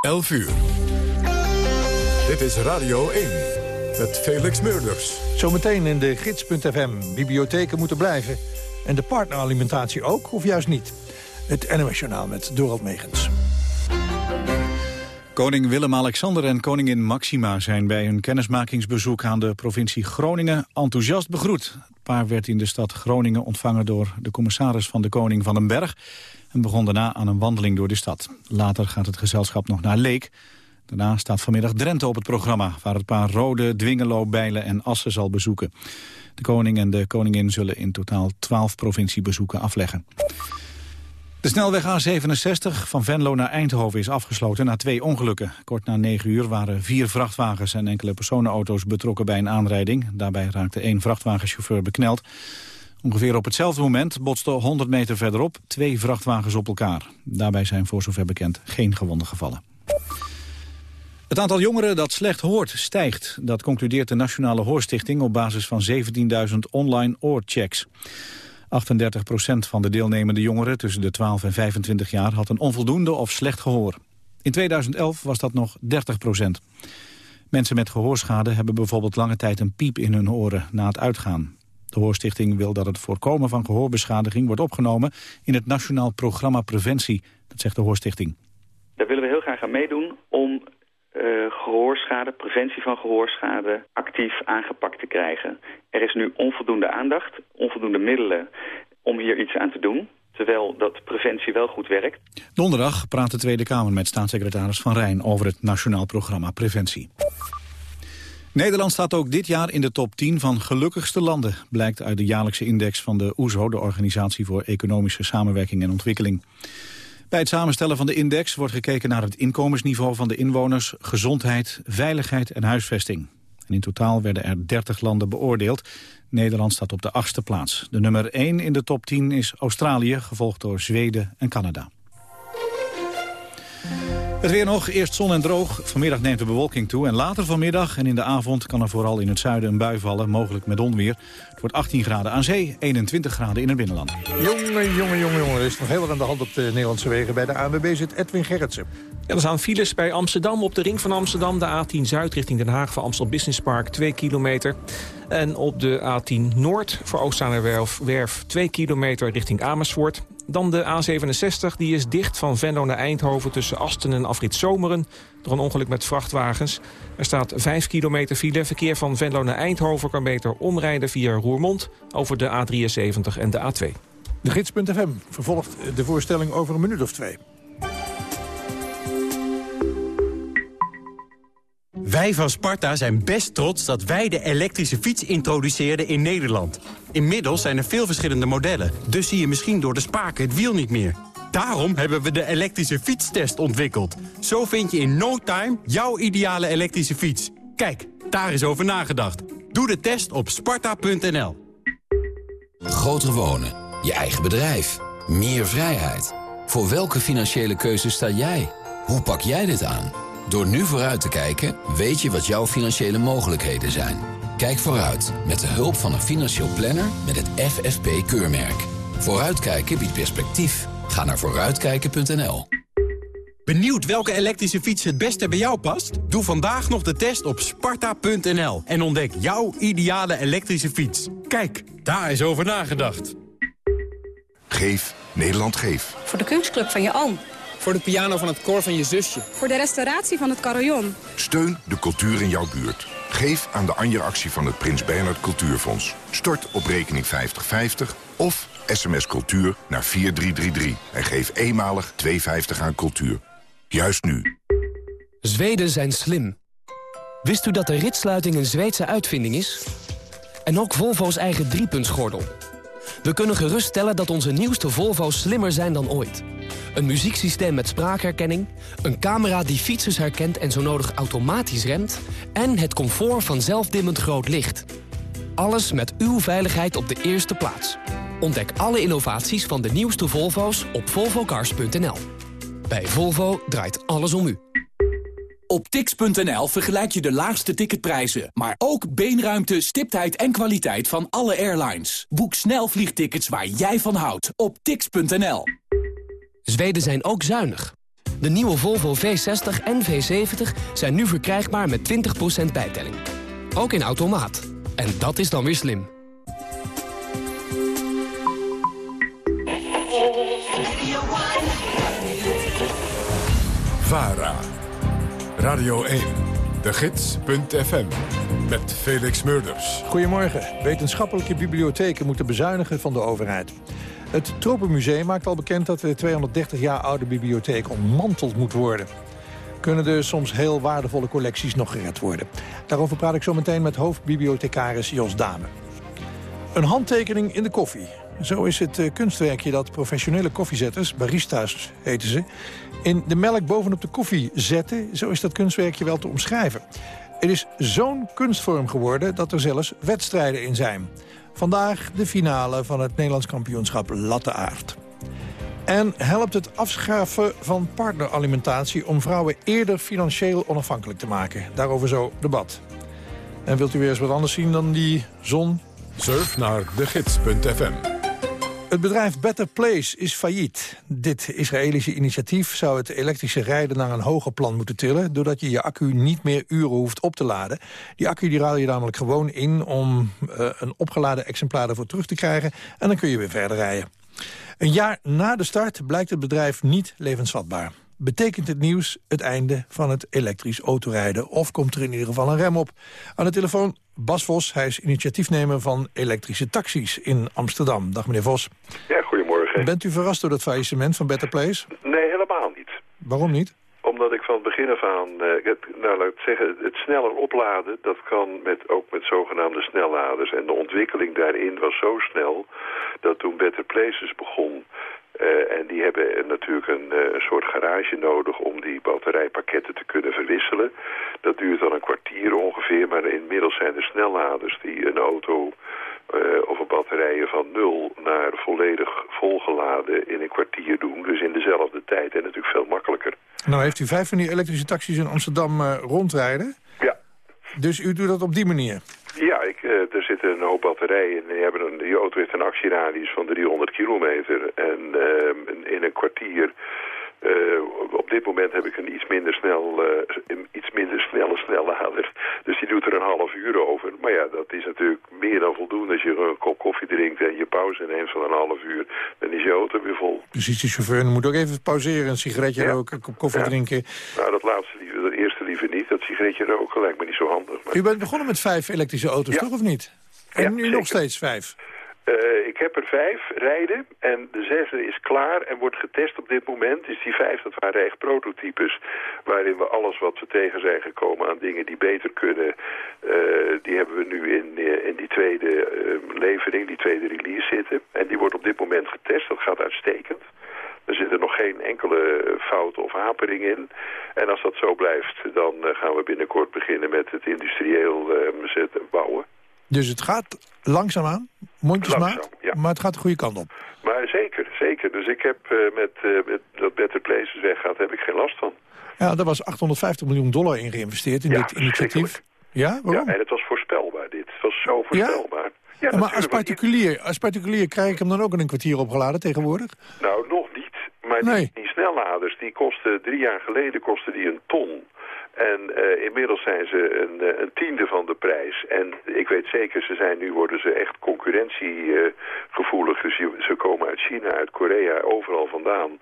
11 uur. Dit is Radio 1 met Felix Meurders. Zometeen in de gids.fm. Bibliotheken moeten blijven. En de partneralimentatie ook, of juist niet? Het NOS Journaal met Dorald Megens. Koning Willem-Alexander en koningin Maxima zijn bij hun kennismakingsbezoek aan de provincie Groningen enthousiast begroet. Het paar werd in de stad Groningen ontvangen door de commissaris van de Koning van den Berg en begon daarna aan een wandeling door de stad. Later gaat het gezelschap nog naar Leek. Daarna staat vanmiddag Drenthe op het programma... waar het paar Rode, Dwingelo, Bijlen en Assen zal bezoeken. De koning en de koningin zullen in totaal 12 provinciebezoeken afleggen. De snelweg A67 van Venlo naar Eindhoven is afgesloten na twee ongelukken. Kort na 9 uur waren vier vrachtwagens en enkele personenauto's betrokken bij een aanrijding. Daarbij raakte één vrachtwagenchauffeur bekneld. Ongeveer op hetzelfde moment botsten 100 meter verderop twee vrachtwagens op elkaar. Daarbij zijn voor zover bekend geen gewonden gevallen. Het aantal jongeren dat slecht hoort stijgt. Dat concludeert de Nationale Hoorstichting op basis van 17.000 online oorchecks. 38% van de deelnemende jongeren tussen de 12 en 25 jaar had een onvoldoende of slecht gehoor. In 2011 was dat nog 30% Mensen met gehoorschade hebben bijvoorbeeld lange tijd een piep in hun oren na het uitgaan. De Hoorstichting wil dat het voorkomen van gehoorbeschadiging wordt opgenomen in het Nationaal Programma Preventie. Dat zegt de Hoorstichting. Daar willen we heel graag aan meedoen om uh, gehoorschade, preventie van gehoorschade actief aangepakt te krijgen. Er is nu onvoldoende aandacht, onvoldoende middelen om hier iets aan te doen. Terwijl dat preventie wel goed werkt. Donderdag praat de Tweede Kamer met staatssecretaris Van Rijn over het Nationaal Programma Preventie. Nederland staat ook dit jaar in de top 10 van gelukkigste landen... blijkt uit de jaarlijkse index van de OESO, de Organisatie voor Economische Samenwerking en Ontwikkeling. Bij het samenstellen van de index wordt gekeken naar het inkomensniveau van de inwoners... gezondheid, veiligheid en huisvesting. En in totaal werden er 30 landen beoordeeld. Nederland staat op de achtste plaats. De nummer 1 in de top 10 is Australië, gevolgd door Zweden en Canada. Het weer nog, eerst zon en droog. Vanmiddag neemt de bewolking toe en later vanmiddag en in de avond kan er vooral in het zuiden een bui vallen, mogelijk met onweer. Het wordt 18 graden aan zee, 21 graden in het binnenland. Jongen, jongen, jongen, jongen. Er is nog heel wat aan de hand op de Nederlandse wegen. Bij de ANWB zit Edwin Gerritsen. Ja, er staan files bij Amsterdam op de ring van Amsterdam. De A10 Zuid richting Den Haag voor Amstel Business Park 2 kilometer. En op de A10 Noord voor Oostzaanerwerf 2 kilometer richting Amersfoort. Dan de A67, die is dicht van Venlo naar Eindhoven... tussen Asten en Afrit Zomeren, door een ongeluk met vrachtwagens. Er staat 5 kilometer file. Verkeer van Venlo naar Eindhoven kan beter omrijden via Roermond... over de A73 en de A2. De gids.fm vervolgt de voorstelling over een minuut of twee. Wij van Sparta zijn best trots dat wij de elektrische fiets introduceerden in Nederland. Inmiddels zijn er veel verschillende modellen, dus zie je misschien door de spaken het wiel niet meer. Daarom hebben we de elektrische fietstest ontwikkeld. Zo vind je in no time jouw ideale elektrische fiets. Kijk, daar is over nagedacht. Doe de test op sparta.nl. Groter wonen, je eigen bedrijf, meer vrijheid. Voor welke financiële keuze sta jij? Hoe pak jij dit aan? Door nu vooruit te kijken, weet je wat jouw financiële mogelijkheden zijn. Kijk vooruit met de hulp van een financieel planner met het FFP-keurmerk. Vooruitkijken biedt perspectief. Ga naar vooruitkijken.nl. Benieuwd welke elektrische fiets het beste bij jou past? Doe vandaag nog de test op sparta.nl en ontdek jouw ideale elektrische fiets. Kijk, daar is over nagedacht. Geef Nederland Geef. Voor de kunstclub van je oom. Voor de piano van het koor van je zusje. Voor de restauratie van het carillon. Steun de cultuur in jouw buurt. Geef aan de Anja-actie van het Prins Bernhard Cultuurfonds. Stort op rekening 5050 of sms cultuur naar 4333. En geef eenmalig 2,50 aan cultuur. Juist nu. Zweden zijn slim. Wist u dat de ritsluiting een Zweedse uitvinding is? En ook Volvo's eigen driepuntsgordel. We kunnen geruststellen dat onze nieuwste Volvo's slimmer zijn dan ooit. Een muzieksysteem met spraakherkenning, een camera die fietsers herkent en zo nodig automatisch remt... en het comfort van zelfdimmend groot licht. Alles met uw veiligheid op de eerste plaats. Ontdek alle innovaties van de nieuwste Volvo's op volvocars.nl. Bij Volvo draait alles om u. Op tix.nl vergelijk je de laagste ticketprijzen, maar ook beenruimte, stiptheid en kwaliteit van alle airlines. Boek snel vliegtickets waar jij van houdt op tix.nl. Zweden zijn ook zuinig. De nieuwe Volvo V60 en V70 zijn nu verkrijgbaar met 20% bijtelling. Ook in automaat. En dat is dan weer slim. VARA. Radio 1. De Gids.fm. Met Felix Murders. Goedemorgen. Wetenschappelijke bibliotheken moeten bezuinigen van de overheid. Het Tropenmuseum maakt al bekend dat de 230 jaar oude bibliotheek ontmanteld moet worden. Kunnen de soms heel waardevolle collecties nog gered worden? Daarover praat ik zo meteen met hoofdbibliothecaris Jos Dame. Een handtekening in de koffie. Zo is het eh, kunstwerkje dat professionele koffiezetters, barista's heten ze... in de melk bovenop de koffie zetten. Zo is dat kunstwerkje wel te omschrijven. Het is zo'n kunstvorm geworden dat er zelfs wedstrijden in zijn. Vandaag de finale van het Nederlands kampioenschap Latte Aard. En helpt het afschaffen van partneralimentatie... om vrouwen eerder financieel onafhankelijk te maken? Daarover zo debat. En wilt u weer eens wat anders zien dan die zon? Surf naar degids.fm. Het bedrijf Better Place is failliet. Dit Israëlische initiatief zou het elektrische rijden naar een hoger plan moeten tillen... doordat je je accu niet meer uren hoeft op te laden. Die accu die ruil je namelijk gewoon in om uh, een opgeladen exemplaar ervoor terug te krijgen... en dan kun je weer verder rijden. Een jaar na de start blijkt het bedrijf niet levensvatbaar. Betekent het nieuws het einde van het elektrisch autorijden? Of komt er in ieder geval een rem op? Aan de telefoon Bas Vos, hij is initiatiefnemer van elektrische taxis in Amsterdam. Dag meneer Vos. Ja, goedemorgen. Bent u verrast door dat faillissement van Better Place? Nee, helemaal niet. Waarom niet? Omdat ik van het begin af aan, uh, het, nou laat ik zeggen, het sneller opladen, dat kan met, ook met zogenaamde snelladers. En de ontwikkeling daarin was zo snel, dat toen Better Places begon, uh, en die hebben natuurlijk een, uh, een, soort garage nodig om die batterijpakketten te kunnen verwisselen. Dat duurt dan een kwartier ongeveer, maar inmiddels zijn er snelladers die een auto uh, of een batterijen van nul naar volledig volgeladen in een kwartier doen. Dus in dezelfde tijd en natuurlijk veel makkelijker. Nou heeft u vijf van die elektrische taxis in Amsterdam rondrijden. Ja. Dus u doet dat op die manier? Ja, ik, er zitten een hoop batterijen. Die, hebben een, die auto heeft een actieradius van 300 kilometer. En uh, in een kwartier... Uh, op dit moment heb ik een iets minder, snel, een iets minder snelle snellader. Dus die doet er een half uur over. Maar ja, dat is natuurlijk meer dan voldoende. Als je een kop koffie drinkt en je pauze neemt van een half uur... dan is je auto weer vol. Precies, de chauffeur moet ook even pauzeren, een sigaretje ja. roken, een kop koffie ja. drinken. Nou, dat laatste liever, dat eerste liever niet. Dat sigaretje roken lijkt me niet zo handig. Maar... U bent begonnen met vijf elektrische auto's, ja. toch of niet? En ja, nu zeker. nog steeds vijf? Uh, ik heb er vijf rijden en de zesde is klaar en wordt getest op dit moment. Dus die vijf, dat waren echt prototypes waarin we alles wat we tegen zijn gekomen aan dingen die beter kunnen, uh, die hebben we nu in, uh, in die tweede levering, die tweede release zitten. En die wordt op dit moment getest, dat gaat uitstekend. Er zit er nog geen enkele fout of hapering in. En als dat zo blijft, dan gaan we binnenkort beginnen met het industrieel bouwen. Dus het gaat langzaamaan, mondjesmaat, ja. maar het gaat de goede kant op. Maar zeker, zeker. Dus ik heb uh, met, uh, met dat Better Places weggaat, heb ik geen last van. Ja, daar was 850 miljoen dollar in geïnvesteerd in ja, dit initiatief. Ja, waarom? Ja, en het was voorspelbaar dit. Het was zo voorspelbaar. Ja? ja maar als particulier, als particulier krijg ik hem dan ook in een kwartier opgeladen tegenwoordig? Nou, nog niet. Maar nee. die, die snelladers, die kosten drie jaar geleden kosten die een ton. En uh, inmiddels zijn ze een, een, tiende van de prijs. En ik weet zeker, ze zijn nu worden ze echt concurrentiegevoelig. dus ze komen uit China, uit Korea, overal vandaan.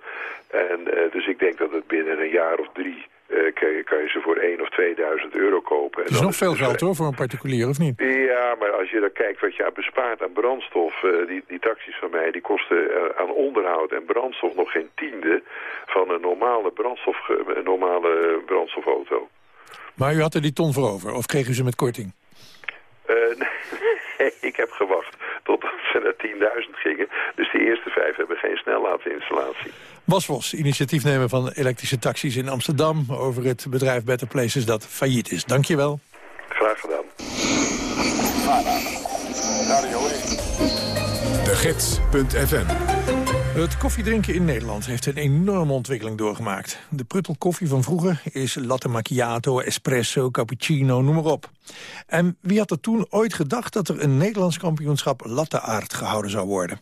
En uh, dus ik denk dat het binnen een jaar of drie... Uh, kan, je, ze voor 1 of 2000 euro kopen. Het is nog veel geld hoor, voor een particulier, of niet? Ja, maar als je dan kijkt wat je bespaart aan brandstof... Uh, die, die taxis van mij, die kosten uh, aan onderhoud en brandstof nog geen tiende... van een normale, brandstof, een normale brandstofauto. Maar u had er die ton voor over, of kreeg u ze met korting? nee, ik heb gewacht totdat ze naar 10.000 gingen. Dus die eerste vijf hebben geen snellaadinstallatie. Bas Vos, initiatiefnemer van elektrische taxis in Amsterdam... over het bedrijf Better Places dat failliet is. Dank je wel. Graag gedaan. De Gids.fm het koffiedrinken in Nederland heeft een enorme ontwikkeling doorgemaakt. De pruttelkoffie van vroeger is latte macchiato, espresso, cappuccino, noem maar op. En wie had er toen ooit gedacht dat er een Nederlands kampioenschap latte art gehouden zou worden?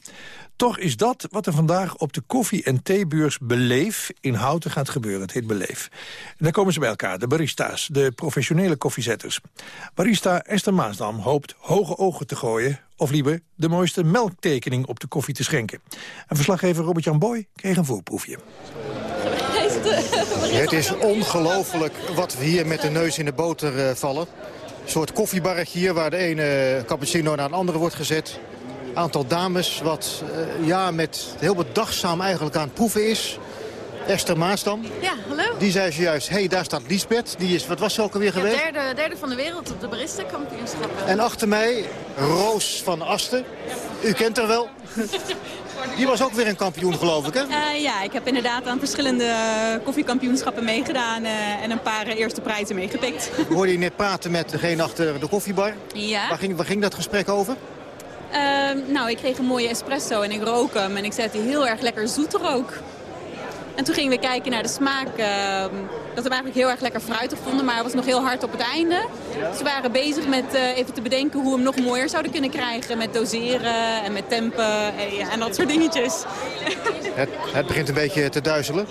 Toch is dat wat er vandaag op de koffie- en theebeurs Beleef in Houten gaat gebeuren. Het heet Beleef. En daar komen ze bij elkaar, de barista's, de professionele koffiezetters. Barista Esther Maasdam hoopt hoge ogen te gooien... of liever de mooiste melktekening op de koffie te schenken. En verslaggever Robert-Jan Boy kreeg een voorproefje. Het is ongelooflijk wat we hier met de neus in de boter uh, vallen. Een soort koffiebarretje hier waar de ene cappuccino naar de andere wordt gezet. Aantal dames wat uh, ja, met heel bedachtzaam eigenlijk aan het proeven is. Esther Maasdam. Ja, hallo. Die zei zojuist, hé, hey, daar staat Lisbeth. Die is, wat was ze ook alweer ja, geweest? Derde, derde van de wereld op de barista-kampioenschappen. En achter mij, Roos van Asten. U kent haar wel. Die was ook weer een kampioen, geloof ik, hè? Uh, ja, ik heb inderdaad aan verschillende koffiekampioenschappen meegedaan... Uh, en een paar eerste prijzen meegepikt. We hoorden je net praten met degene achter de koffiebar. Ja. Waar ging, waar ging dat gesprek over? Uh, nou, ik kreeg een mooie espresso en ik rook hem. En ik hij heel erg lekker zoet rook. En toen gingen we kijken naar de smaak. Uh, dat we eigenlijk heel erg lekker fruitig vonden, maar het was nog heel hard op het einde. Dus we waren bezig met uh, even te bedenken hoe we hem nog mooier zouden kunnen krijgen. Met doseren en met tempen en, en dat soort dingetjes. Het, het, begint een beetje te duizelen.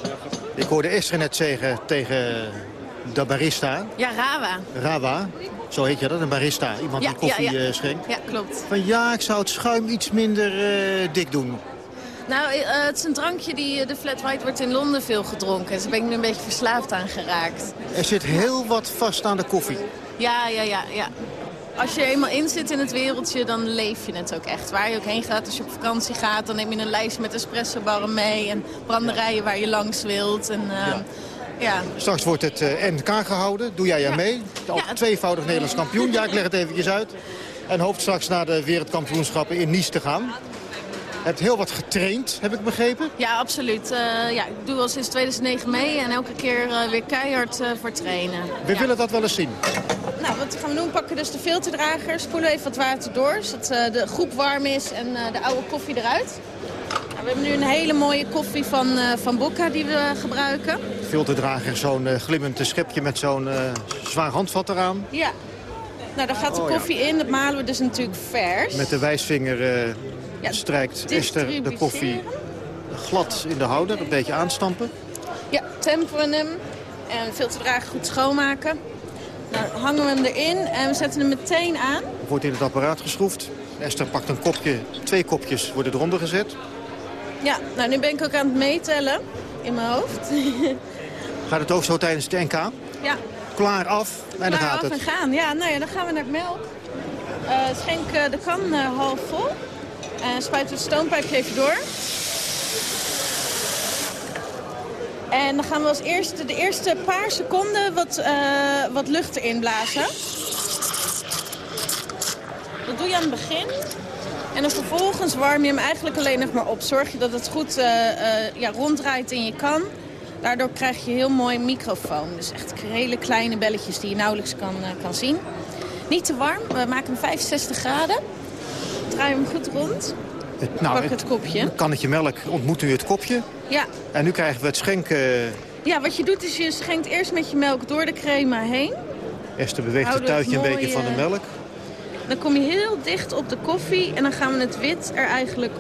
Ik hoorde Esther net zeggen tegen de barista. Ja, Rawa. Rawa. Zo heet je dat, een barista. Iemand ja, die koffie ja, ja. Uh, schenkt. Ja, klopt. Van ja, ik zou het schuim iets minder uh, dik doen. Nou, uh, het is een drankje die de flat white wordt in Londen veel gedronken. Dus daar ben ik nu een beetje verslaafd aan geraakt. Er zit heel wat vast aan de koffie. Ja, ja, ja, ja. Als je eenmaal in zit in het wereldje, dan leef je het ook echt. Waar je ook heen gaat, als je op vakantie gaat, dan neem je een lijst met espressobarren mee. En branderijen waar je langs wilt. En, uh, ja. Straks wordt het uh, NK gehouden. Doe jij aan ja. mee? Al ja. tweevoudig Nederlands kampioen. Ja, ik leg het eventjes uit. En hoopt straks naar de wereldkampioenschappen in Nice te gaan. Je hebt heel wat getraind, heb ik begrepen? Ja, absoluut. Uh, ja, ik doe al sinds 2009 mee en elke keer uh, weer keihard uh, voor trainen. We ja. willen dat wel eens zien. Nou, wat gaan we doen? We pakken dus de filterdrager, spoelen even wat water door... zodat de groep warm is en de oude koffie eruit. We hebben nu een hele mooie koffie van, van Bocca die we gebruiken. Filterdrager, zo'n glimmend schepje met zo'n zwaar handvat eraan. Ja. Nou, daar gaat de koffie oh, ja. in. Dat malen we dus natuurlijk vers. Met de wijsvinger ja, strijkt Esther de koffie glad in de houder. Een beetje aanstampen. Ja, temperen hem. En filterdrager goed schoonmaken. Nou, hangen we hem erin en we zetten hem meteen aan. Wordt in het apparaat geschroefd. Esther pakt een kopje, twee kopjes worden eronder gezet. Ja, nou nu ben ik ook aan het meetellen in mijn hoofd. Gaat het ook zo tijdens het NK? Ja. Klaar af en Klaar dan gaat af het. en gaan. Ja, nou ja, dan gaan we naar het melk. Uh, schenk de kan uh, half vol. En spuit het stoompijpje even door. En dan gaan we als eerste de eerste paar seconden wat, wat lucht erin blazen. Dat doe je aan het begin. En dan vervolgens warm je hem eigenlijk alleen nog maar op. Zorg je dat het goed uh, uh, ja, ronddraait in je kan. Daardoor krijg je heel mooi microfoon. Dus echt hele kleine belletjes die je nauwelijks kan, kan zien. Niet te warm. We maken hem 65 graden. Draai hem goed rond. Het, nou, Pak het kopje. Een kannetje melk ontmoet nu het kopje. Ja. En nu krijgen we het schenken. Ja, wat je doet is je schenkt eerst met je melk door de crema heen. Esther beweegt het tuitje een beetje van de melk. Dan kom je heel dicht op de koffie en dan gaan we het wit er eigenlijk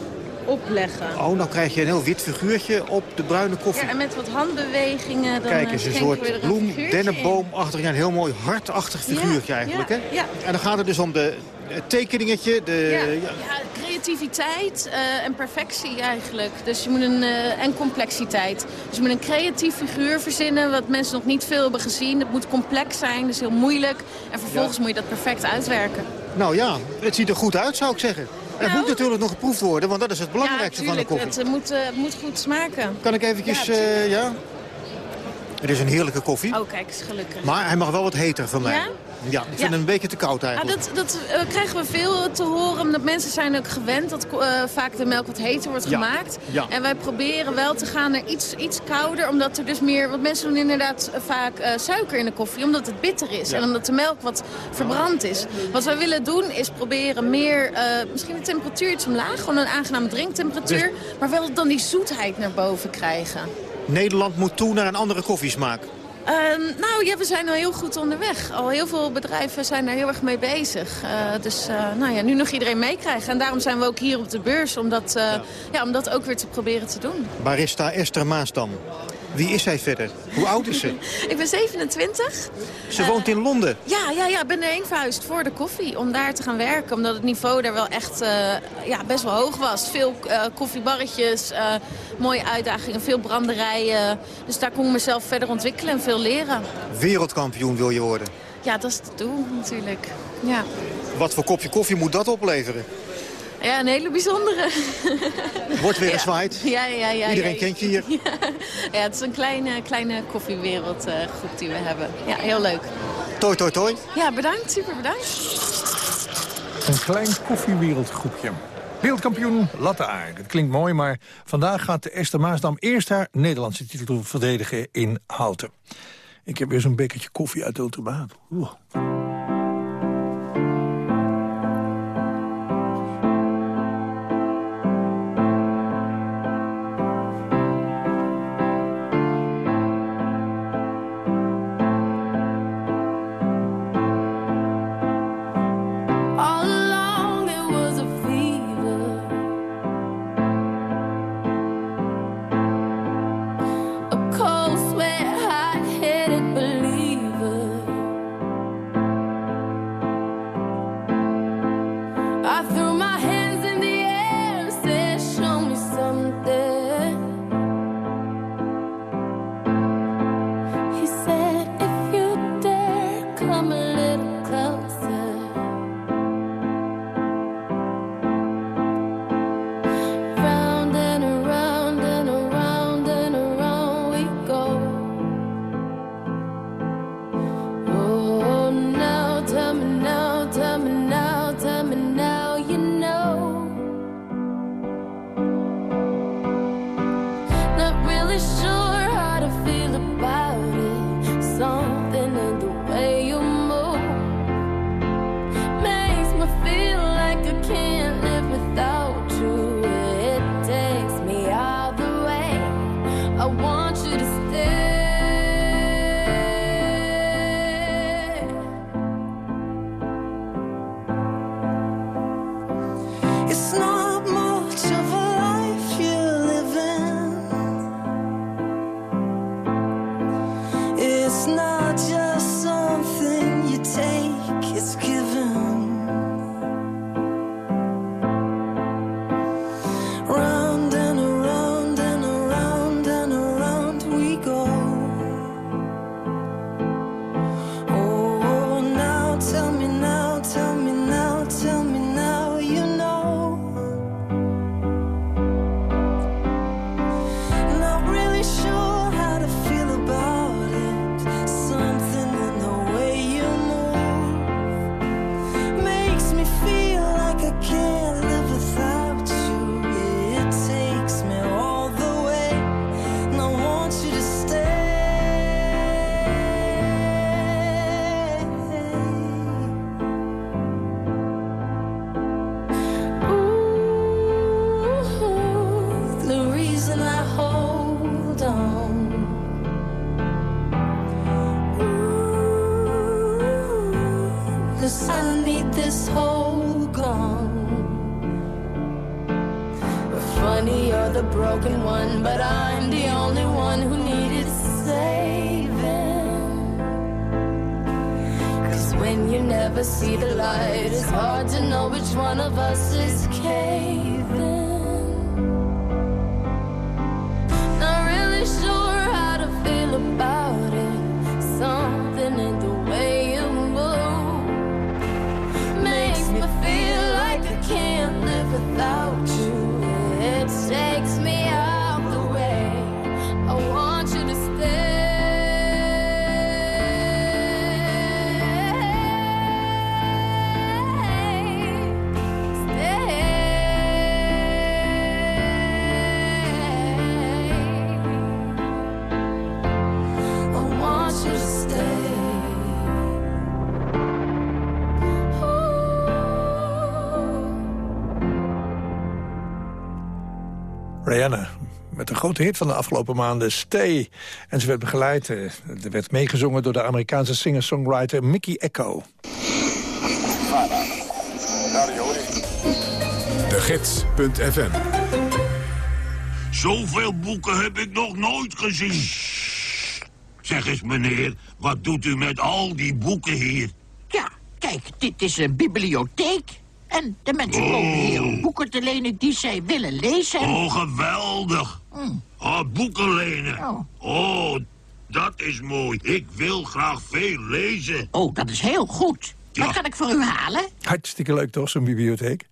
opleggen. Oh, dan krijg je een heel wit figuurtje op de bruine koffie. Ja, en met wat handbewegingen dan Kijk eens, een soort bloem, dennenboomachtig, ja, een heel mooi hartachtig figuurtje ja, eigenlijk. Ja, hè? ja. En dan gaat het dus om de het tekeningetje. De, ja, ja. creativiteit uh, en perfectie eigenlijk. Dus je moet een, uh, en complexiteit. Dus je moet een creatief figuur verzinnen wat mensen nog niet veel hebben gezien. Het moet complex zijn, dus heel moeilijk. En vervolgens moet je dat perfect uitwerken. Nou ja, het ziet er goed uit zou ik zeggen. Het Nou. moet natuurlijk nog geproefd worden, want dat is het belangrijkste ja, van de koffie. Het uh, moet, het moet goed smaken. Kan ik eventjes, Ja, uh, ja? Het is een heerlijke koffie. Oh, kijk eens, gelukkig. Maar hij mag wel wat heter van mij. Ja? Ja, ik vind Ja. hem een beetje te koud Ah, eigenlijk. dat dat uh, krijgen we veel te horen, omdat mensen zijn ook gewend dat uh, vaak de melk wat heter wordt Ja. gemaakt. Ja. En wij proberen wel te gaan naar iets, iets kouder, omdat er dus meer... Want mensen doen inderdaad uh, vaak uh, suiker in de koffie, omdat het bitter is. En omdat de melk wat verbrand is. Wat wij willen doen is proberen meer, misschien de temperatuur iets omlaag. Gewoon een aangename drinktemperatuur. Maar wel dan die zoetheid naar boven krijgen. Nederland moet toe naar een andere koffiesmaak. Ehm, nou ja, we zijn al heel goed onderweg. Al heel veel bedrijven zijn daar heel erg mee bezig. Eh, dus uh, nou ja, nu nog iedereen meekrijgen. En daarom zijn we ook hier op de beurs om dat, uh, ja. ja. om dat ook weer te proberen te doen. Barista Esther Maasdam. Wie is zij verder? Hoe oud is ze? ik ben 27. Ze woont in Londen? Ja, ja, ja, ik ben erheen verhuisd voor de koffie. Om daar te gaan werken. Omdat het niveau daar wel echt uh, ja, best wel hoog was. Veel uh, koffiebarretjes, mooie uitdagingen, veel branderijen. Dus daar kon ik mezelf verder ontwikkelen en veel leren. Wereldkampioen wil je worden? Ja, dat is het doel natuurlijk. Ja. Wat voor kopje koffie moet dat opleveren? Ja, een hele bijzondere. Wordt weer gezwaaid. Ja, ja, ja. Iedereen ja, kent je hier. Ja, ja, het is een kleine, kleine koffiewereldgroep uh, die we hebben. Ja, heel leuk. Toi, toi, toi. Ja, bedankt. Super bedankt. Een klein koffiewereldgroepje. Wereldkampioen latte art. Het klinkt mooi, maar vandaag gaat de Esther Maasdam eerst haar Nederlandse titel verdedigen in Houten. Ik heb weer zo'n bekertje koffie uit de automaat. when you never see the light. It's hard to know which one of us is caving. Marianne met een grote hit van de afgelopen maanden, Stay. En ze werd begeleid, eh, er werd meegezongen door de Amerikaanse singer-songwriter Mickey Echo. De Gids.fm Zoveel boeken heb ik nog nooit gezien. Zeg eens, meneer, wat doet u met al die boeken hier? Ja, kijk, dit is een bibliotheek. En de mensen oh. komen hier om boeken te lenen die zij willen lezen. Oh, geweldig. Mm. Oh, boeken lenen. Oh. oh, dat is mooi. Ik wil graag veel lezen. Oh, dat is heel goed. Wat kan ik voor u halen? Hartstikke leuk toch, zo'n bibliotheek.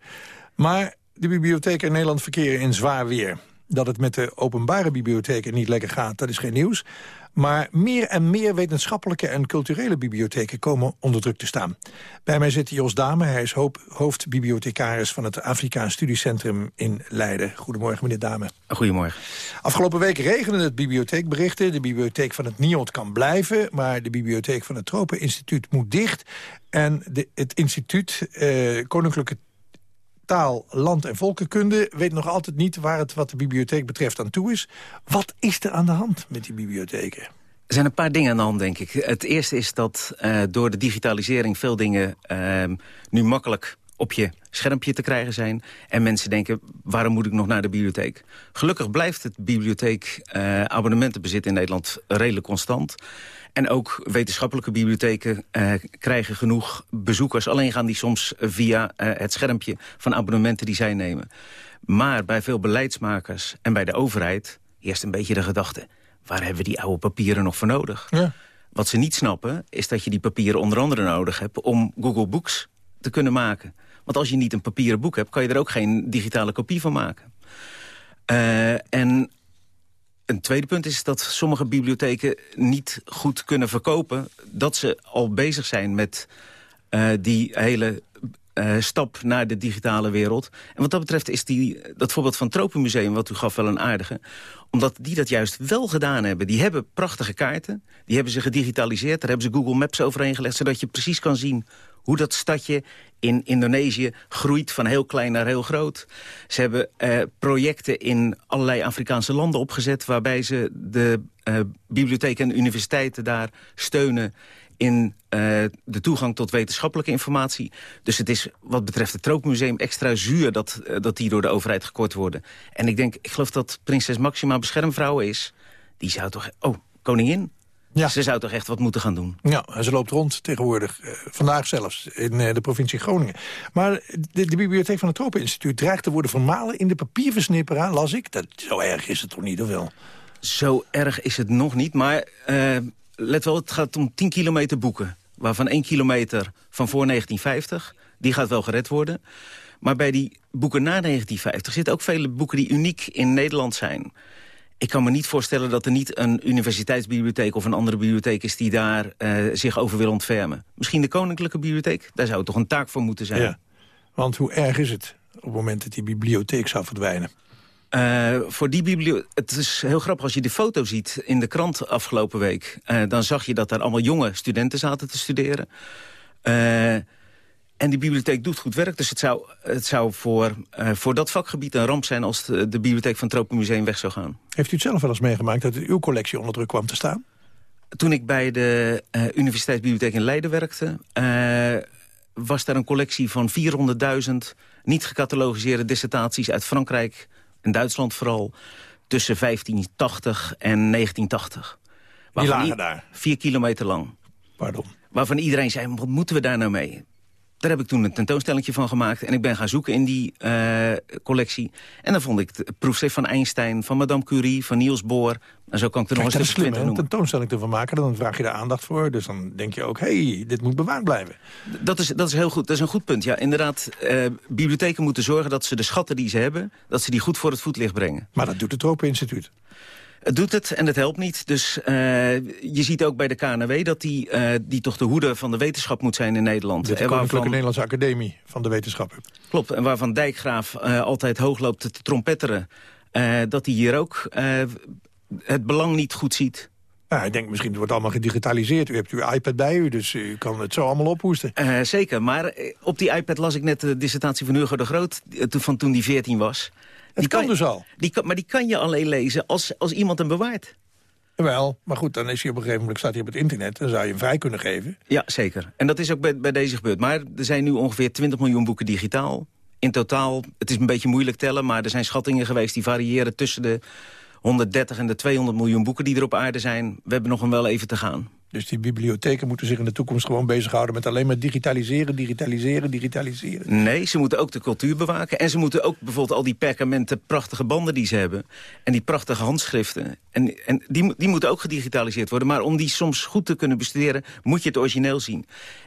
Maar de bibliotheken in Nederland verkeren in zwaar weer. Dat het met de openbare bibliotheken niet lekker gaat, dat is geen nieuws. Maar meer en meer wetenschappelijke en culturele bibliotheken komen onder druk te staan. Bij mij zit Jos Dame, hij is hoofdbibliothecaris van het Afrikaans Studiecentrum in Leiden. Goedemorgen meneer Dame. Goedemorgen. Afgelopen week regende het bibliotheekberichten. De bibliotheek van het NIOD kan blijven, maar de bibliotheek van het Tropeninstituut moet dicht. En de, het instituut, eh, Koninklijke taal, land en volkenkunde... weet nog altijd niet waar het wat de bibliotheek betreft aan toe is. Wat is er aan de hand met die bibliotheken? Er zijn een paar dingen aan de hand, denk ik. Het eerste is dat uh, door de digitalisering veel dingen uh, nu makkelijk op je schermpje te krijgen zijn. En mensen denken, waarom moet ik nog naar de bibliotheek? Gelukkig blijft het bibliotheek uh, abonnementenbezit in Nederland redelijk constant. En ook wetenschappelijke bibliotheken uh, krijgen genoeg bezoekers. Alleen gaan die soms via uh, het schermpje van abonnementen die zij nemen. Maar bij veel beleidsmakers en bij de overheid... eerst een beetje de gedachte... waar hebben we die oude papieren nog voor nodig? Ja. Wat ze niet snappen, is dat je die papieren onder andere nodig hebt... om Google Books te kunnen maken. Want als je niet een papieren boek hebt... kan je er ook geen digitale kopie van maken. Uh, en een tweede punt is dat sommige bibliotheken niet goed kunnen verkopen... dat ze al bezig zijn met uh, die hele uh, stap naar de digitale wereld. En wat dat betreft is die, dat voorbeeld van het Tropenmuseum... wat u gaf wel een aardige. Omdat die dat juist wel gedaan hebben. Die hebben prachtige kaarten. Die hebben ze gedigitaliseerd. Daar hebben ze Google Maps overheen gelegd... zodat je precies kan zien hoe dat stadje in Indonesië groeit van heel klein naar heel groot. Ze hebben uh, projecten in allerlei Afrikaanse landen opgezet... waarbij ze de uh, bibliotheken en universiteiten daar steunen in uh, de toegang tot wetenschappelijke informatie. Dus het is wat betreft het Tropenmuseum extra zuur... Dat, dat die door de overheid gekort worden. En ik denk, ik geloof dat prinses Maxima beschermvrouw is. Die zou toch... Oh, koningin? Ja. Ze zou toch echt wat moeten gaan doen. Ja, ze loopt rond tegenwoordig. Eh, vandaag zelfs, in eh, de provincie Groningen. Maar de, de bibliotheek van het Tropeninstituut dreigt te worden vermalen in de papierversnipperaar, las ik. Dat, zo erg is het toch niet, of wel? Zo erg is het nog niet, maar uh, let wel, het gaat om 10 kilometer boeken. Waarvan 1 kilometer van voor 1950, die gaat wel gered worden. Maar bij die boeken na 1950 zitten ook vele boeken die uniek in Nederland zijn ik kan me niet voorstellen dat er niet een universiteitsbibliotheek... of een andere bibliotheek is die daar uh, zich over wil ontfermen. Misschien de Koninklijke Bibliotheek? Daar zou toch een taak voor moeten zijn. Want hoe erg is het op het moment dat die bibliotheek zou verdwijnen? Uh, voor die bibliotheek, het is heel grappig als je de foto ziet in de krant afgelopen week. Uh, dan zag je dat daar allemaal jonge studenten zaten te studeren. Uh, en die bibliotheek doet goed werk. Dus het zou, het zou voor, voor dat vakgebied een ramp zijn... als de, de bibliotheek van het Tropenmuseum weg zou gaan. Heeft u het zelf wel eens meegemaakt dat uw collectie onder druk kwam te staan? Toen ik bij de Universiteitsbibliotheek in Leiden werkte... Was daar een collectie van 400.000 niet gecatalogiseerde dissertaties... uit Frankrijk en Duitsland vooral... tussen 1580 en 1980. Die lagen daar? Vier kilometer lang. Pardon. Waarvan iedereen zei, wat moeten we daar nou mee? Daar heb ik toen een tentoonstelling van gemaakt. En ik ben gaan zoeken in die uh, collectie. En dan vond ik de proefschrift van Einstein, van Madame Curie, van Niels Bohr. En zo kan ik er nog eens slim, een tentoonstelling te van maken. Dan vraag je er aandacht voor. Dus dan denk je ook, hé, hey, dit moet bewaard blijven. Dat is, dat is heel goed. Dat is een goed punt. Ja, inderdaad, uh, bibliotheken moeten zorgen dat ze de schatten die ze hebben... dat ze die goed voor het voetlicht brengen. Maar dat doet het Tropeninstituut. Het doet het en het helpt niet. Dus uh, je ziet ook bij de KNW dat die, uh, die toch de hoede van de wetenschap moet zijn in Nederland. De Koninklijke Nederlandse Academie van de Wetenschappen. Klopt, en waarvan Dijkgraaf uh, altijd hoog loopt te trompetteren. dat hij hier ook het belang niet goed ziet. Nou, ik denk misschien het wordt allemaal gedigitaliseerd. U hebt uw iPad bij u, dus u kan het zo allemaal ophoesten. Uh, zeker, maar op die iPad las ik net de dissertatie van Hugo de Groot... van toen hij 14 was. Dat kan dus al. Die kan, maar die kan je alleen lezen als, als iemand hem bewaart. Wel, maar goed, dan is hij op een gegeven moment staat hij op het internet. Dan zou je hem vrij kunnen geven. Ja, zeker. En dat is ook bij, bij deze gebeurd. Maar er zijn nu ongeveer 20 miljoen boeken digitaal. In totaal, het is een beetje moeilijk tellen... maar er zijn schattingen geweest die variëren tussen de 130 en de 200 miljoen boeken die er op aarde zijn. We hebben nog een wel even te gaan. Dus die bibliotheken moeten zich in de toekomst gewoon bezighouden... met alleen maar digitaliseren, digitaliseren, digitaliseren. Nee, ze moeten ook de cultuur bewaken. En ze moeten ook bijvoorbeeld al die perkamenten, prachtige banden die ze hebben... en die prachtige handschriften, en, en die, die moeten ook gedigitaliseerd worden. Maar om die soms goed te kunnen bestuderen, moet je het origineel zien.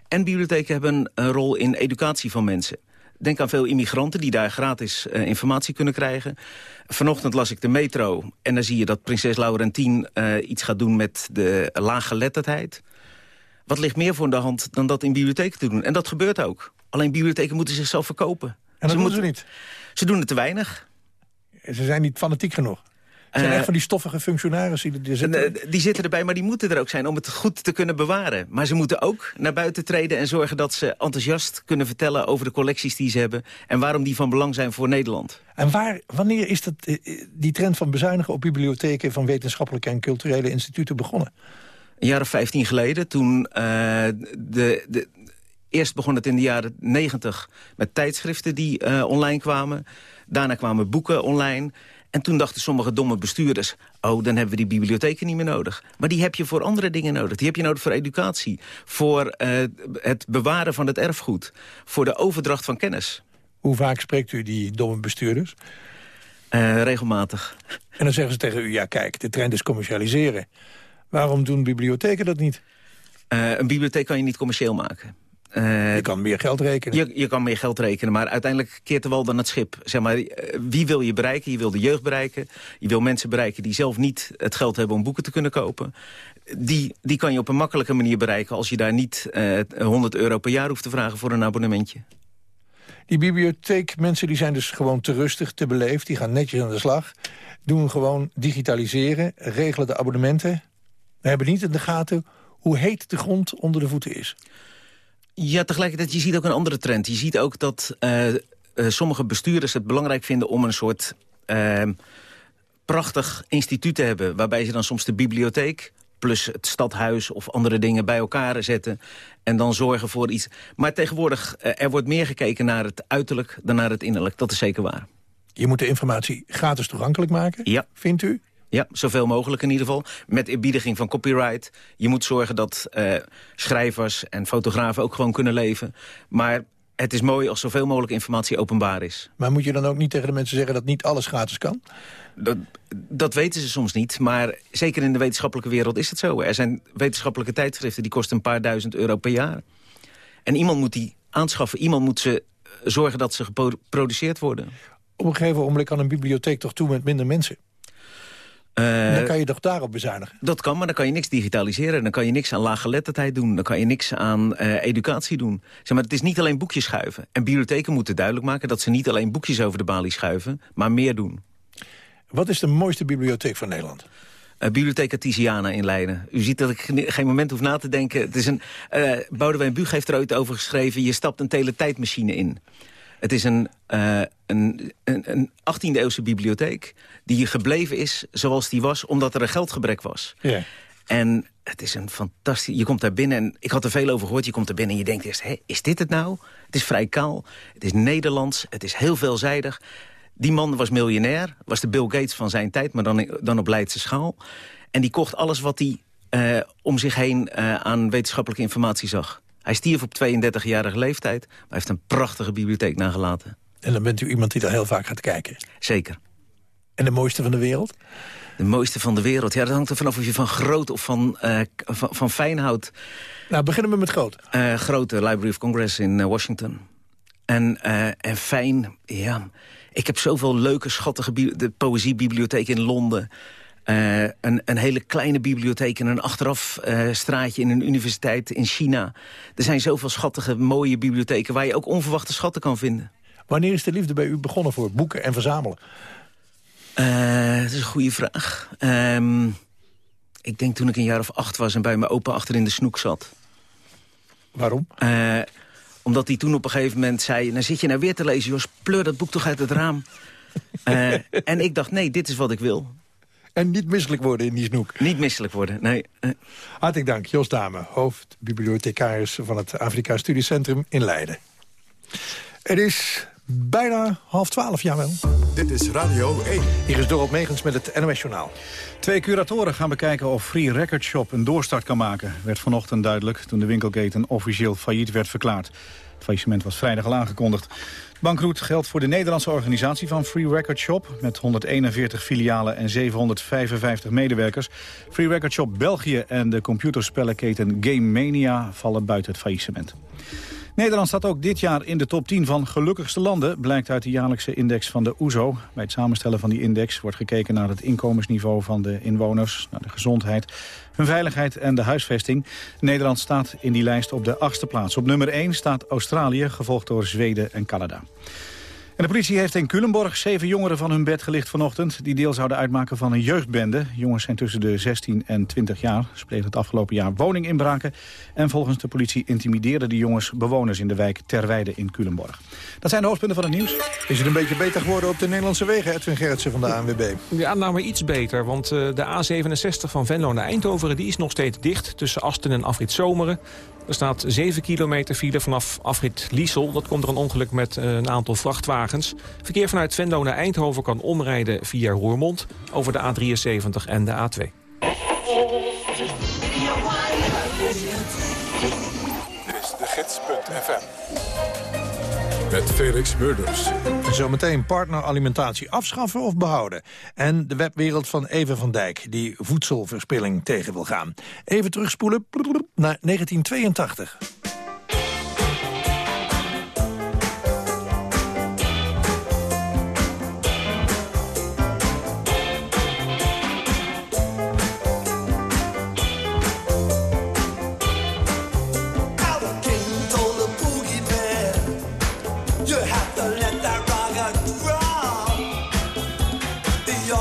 En bibliotheken hebben een rol in educatie van mensen. Denk aan veel immigranten die daar gratis uh, informatie kunnen krijgen. Vanochtend las ik de metro en dan zie je dat prinses Laurentien uh, iets gaat doen met de laaggeletterdheid. Wat ligt meer voor de hand dan dat in bibliotheken te doen? En dat gebeurt ook. Alleen bibliotheken moeten zichzelf verkopen. En dat ze doen moeten, ze niet? Ze doen het te weinig. Ze zijn niet fanatiek genoeg. Het zijn Eh, echt van die stoffige functionarissen die er zitten. En, eh, die zitten erbij, maar die moeten er ook zijn om het goed te kunnen bewaren. Maar ze moeten ook naar buiten treden en zorgen dat ze enthousiast kunnen vertellen over de collecties die ze hebben. En waarom die van belang zijn voor Nederland. En waar, wanneer is dat, eh, die trend van bezuinigen op bibliotheken... van wetenschappelijke en culturele instituten begonnen? Een jaar of 15 geleden, toen eh, de, de... Eerst begon het in de jaren 90 met tijdschriften die eh, online kwamen. Daarna kwamen boeken online. En toen dachten sommige domme bestuurders... oh, dan hebben we die bibliotheken niet meer nodig. Maar die heb je voor andere dingen nodig. Die heb je nodig voor educatie. Voor eh, het bewaren van het erfgoed. Voor de overdracht van kennis. Hoe vaak spreekt u die domme bestuurders? Eh, regelmatig. En dan zeggen ze tegen u, ja kijk, de trend is commercialiseren. Waarom doen bibliotheken dat niet? Eh, een bibliotheek kan je niet commercieel maken. Eh, je kan meer geld rekenen. Je, je kan meer geld rekenen, maar uiteindelijk keert er wel dan het schip. Zeg maar, eh, wie wil je bereiken? Je wil de jeugd bereiken. Je wil mensen bereiken die zelf niet het geld hebben om boeken te kunnen kopen. Die, die kan je op een makkelijke manier bereiken... als je daar niet eh 100 euro per jaar hoeft te vragen voor een abonnementje. Die bibliotheekmensen die zijn dus gewoon te rustig, te beleefd. Die gaan netjes aan de slag. Doen gewoon digitaliseren, regelen de abonnementen. We hebben niet in de gaten hoe heet de grond onder de voeten is. Ja, tegelijkertijd, je ziet ook een andere trend. Je ziet ook dat eh, eh, sommige bestuurders het belangrijk vinden... om een soort eh, prachtig instituut te hebben... waarbij ze dan soms de bibliotheek plus het stadhuis of andere dingen bij elkaar zetten... en dan zorgen voor iets. Maar tegenwoordig, eh, er wordt meer gekeken naar het uiterlijk dan naar het innerlijk. Dat is zeker waar. Je moet de informatie gratis toegankelijk maken, Ja. vindt u? Ja, zoveel mogelijk in ieder geval. Met eerbiediging van copyright. Je moet zorgen dat eh, schrijvers en fotografen ook gewoon kunnen leven. Maar het is mooi als zoveel mogelijk informatie openbaar is. Maar moet je dan ook niet tegen de mensen zeggen dat niet alles gratis kan? Dat, dat weten ze soms niet, maar zeker in de wetenschappelijke wereld is het zo. Er zijn wetenschappelijke tijdschriften die kosten een paar duizend euro per jaar. En iemand moet die aanschaffen, iemand moet ze eh, zorgen dat ze geproduceerd worden. Op een gegeven moment kan een bibliotheek toch toe met minder mensen? Eh, dan kan je toch daarop bezuinigen? Dat kan, maar dan kan je niks digitaliseren. Dan kan je niks aan laaggeletterdheid doen. Dan kan je niks aan eh, educatie doen. Zeg maar, het is niet alleen boekjes schuiven. En bibliotheken moeten duidelijk maken dat ze niet alleen boekjes over de balie schuiven, maar meer doen. Wat is de mooiste bibliotheek van Nederland? Uh, Bibliotheek Artisiana in Leiden. U ziet dat ik ge- geen moment hoef na te denken. Het is een, uh, Boudewijn Buug heeft er ooit over geschreven... je stapt een teletijdmachine in. Het is een, uh, een, een, een 18e-eeuwse bibliotheek... die gebleven is zoals die was, omdat er een geldgebrek was. Ja. En het is een fantastisch... Je komt daar binnen en ik had er veel over gehoord. Je komt er binnen en je denkt eerst, hé, is dit het nou? Het is vrij kaal, het is Nederlands, het is heel veelzijdig... Die man was miljonair, was de Bill Gates van zijn tijd... maar dan, dan op Leidse schaal. En die kocht alles wat hij uh, om zich heen uh, aan wetenschappelijke informatie zag. Hij stierf op 32-jarige leeftijd, maar heeft een prachtige bibliotheek nagelaten. En dan bent u iemand die daar heel vaak gaat kijken? Zeker. En de mooiste van de wereld? De mooiste van de wereld? Ja, dat hangt er vanaf of je van groot of van, uh, van, van fijn houdt. Nou, beginnen we met groot. grote Library of Congress in Washington. En, en fijn, ja... Ik heb zoveel leuke, schattige de poëziebibliotheek in Londen. Uh, een, een, hele kleine bibliotheek in een achteraf uh, straatje in een universiteit in China. Er zijn zoveel schattige, mooie bibliotheken... waar je ook onverwachte schatten kan vinden. Wanneer is de liefde bij u begonnen voor boeken en verzamelen? Uh, dat is een goede vraag. Um, ik denk toen ik een jaar of acht was en bij mijn opa achter in de snoek zat. Waarom? omdat hij toen op een gegeven moment zei... nou zit je nou weer te lezen, Jos, pleur dat boek toch uit het raam. Eh, en ik dacht, nee, dit is wat ik wil. En niet misselijk worden in die snoek. Niet misselijk worden, nee. Eh, Hartelijk dank, Jos Dame, hoofdbibliothecaris van het Afrika Studiecentrum in Leiden. Het is bijna half twaalf, jawel. Dit is Radio 1. Hier is Dorot Megens met het NOS Journaal. Twee curatoren gaan bekijken of Free Record Shop een doorstart kan maken. Werd vanochtend duidelijk toen de winkelketen officieel failliet werd verklaard. Het faillissement was vrijdag al aangekondigd. Bankroet geldt voor de Nederlandse organisatie van Free Record Shop... met 141 filialen en 755 medewerkers. Free Record Shop België en de computerspellenketen Game Mania vallen buiten het faillissement. Nederland staat ook dit jaar in de top 10 van gelukkigste landen... blijkt uit de jaarlijkse index van de OESO. E Bij het samenstellen van die index wordt gekeken naar het inkomensniveau van de inwoners... naar de gezondheid, hun veiligheid en de huisvesting. Nederland staat in die lijst op de achtste plaats. Op nummer 1 staat Australië, gevolgd door Zweden en Canada. En de politie heeft in Culemborg zeven jongeren van hun bed gelicht vanochtend... die deel zouden uitmaken van een jeugdbende. Jongens zijn tussen de 16 en 20 jaar. Ze plegen het afgelopen jaar woninginbraken. En volgens de politie intimideerden de jongens bewoners in de wijk Terweide in Culemborg. Dat zijn de hoofdpunten van het nieuws. Is het een beetje beter geworden op de Nederlandse wegen, Edwin Gerritsen van de ANWB? Ja, nou maar iets beter, want uh, de A67 van Venlo naar Eindhoven... die is nog steeds dicht tussen Asten en Afrit Zomeren. Er staat 7 kilometer file vanaf afrit Liesel. Dat komt er een ongeluk met eh, een aantal vrachtwagens. Verkeer vanuit Venlo naar Eindhoven kan omrijden via Roermond... over de A73 en de A2. Dit is de gids.fm. Met Felix Murders. Zometeen partneralimentatie afschaffen of behouden. En de webwereld van Even van Dijk, die voedselverspilling tegen wil gaan. Even terugspoelen naar 1982.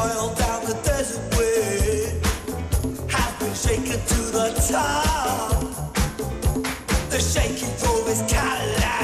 oil down the desert way been shaken to the top. The shaking through his Cadillac.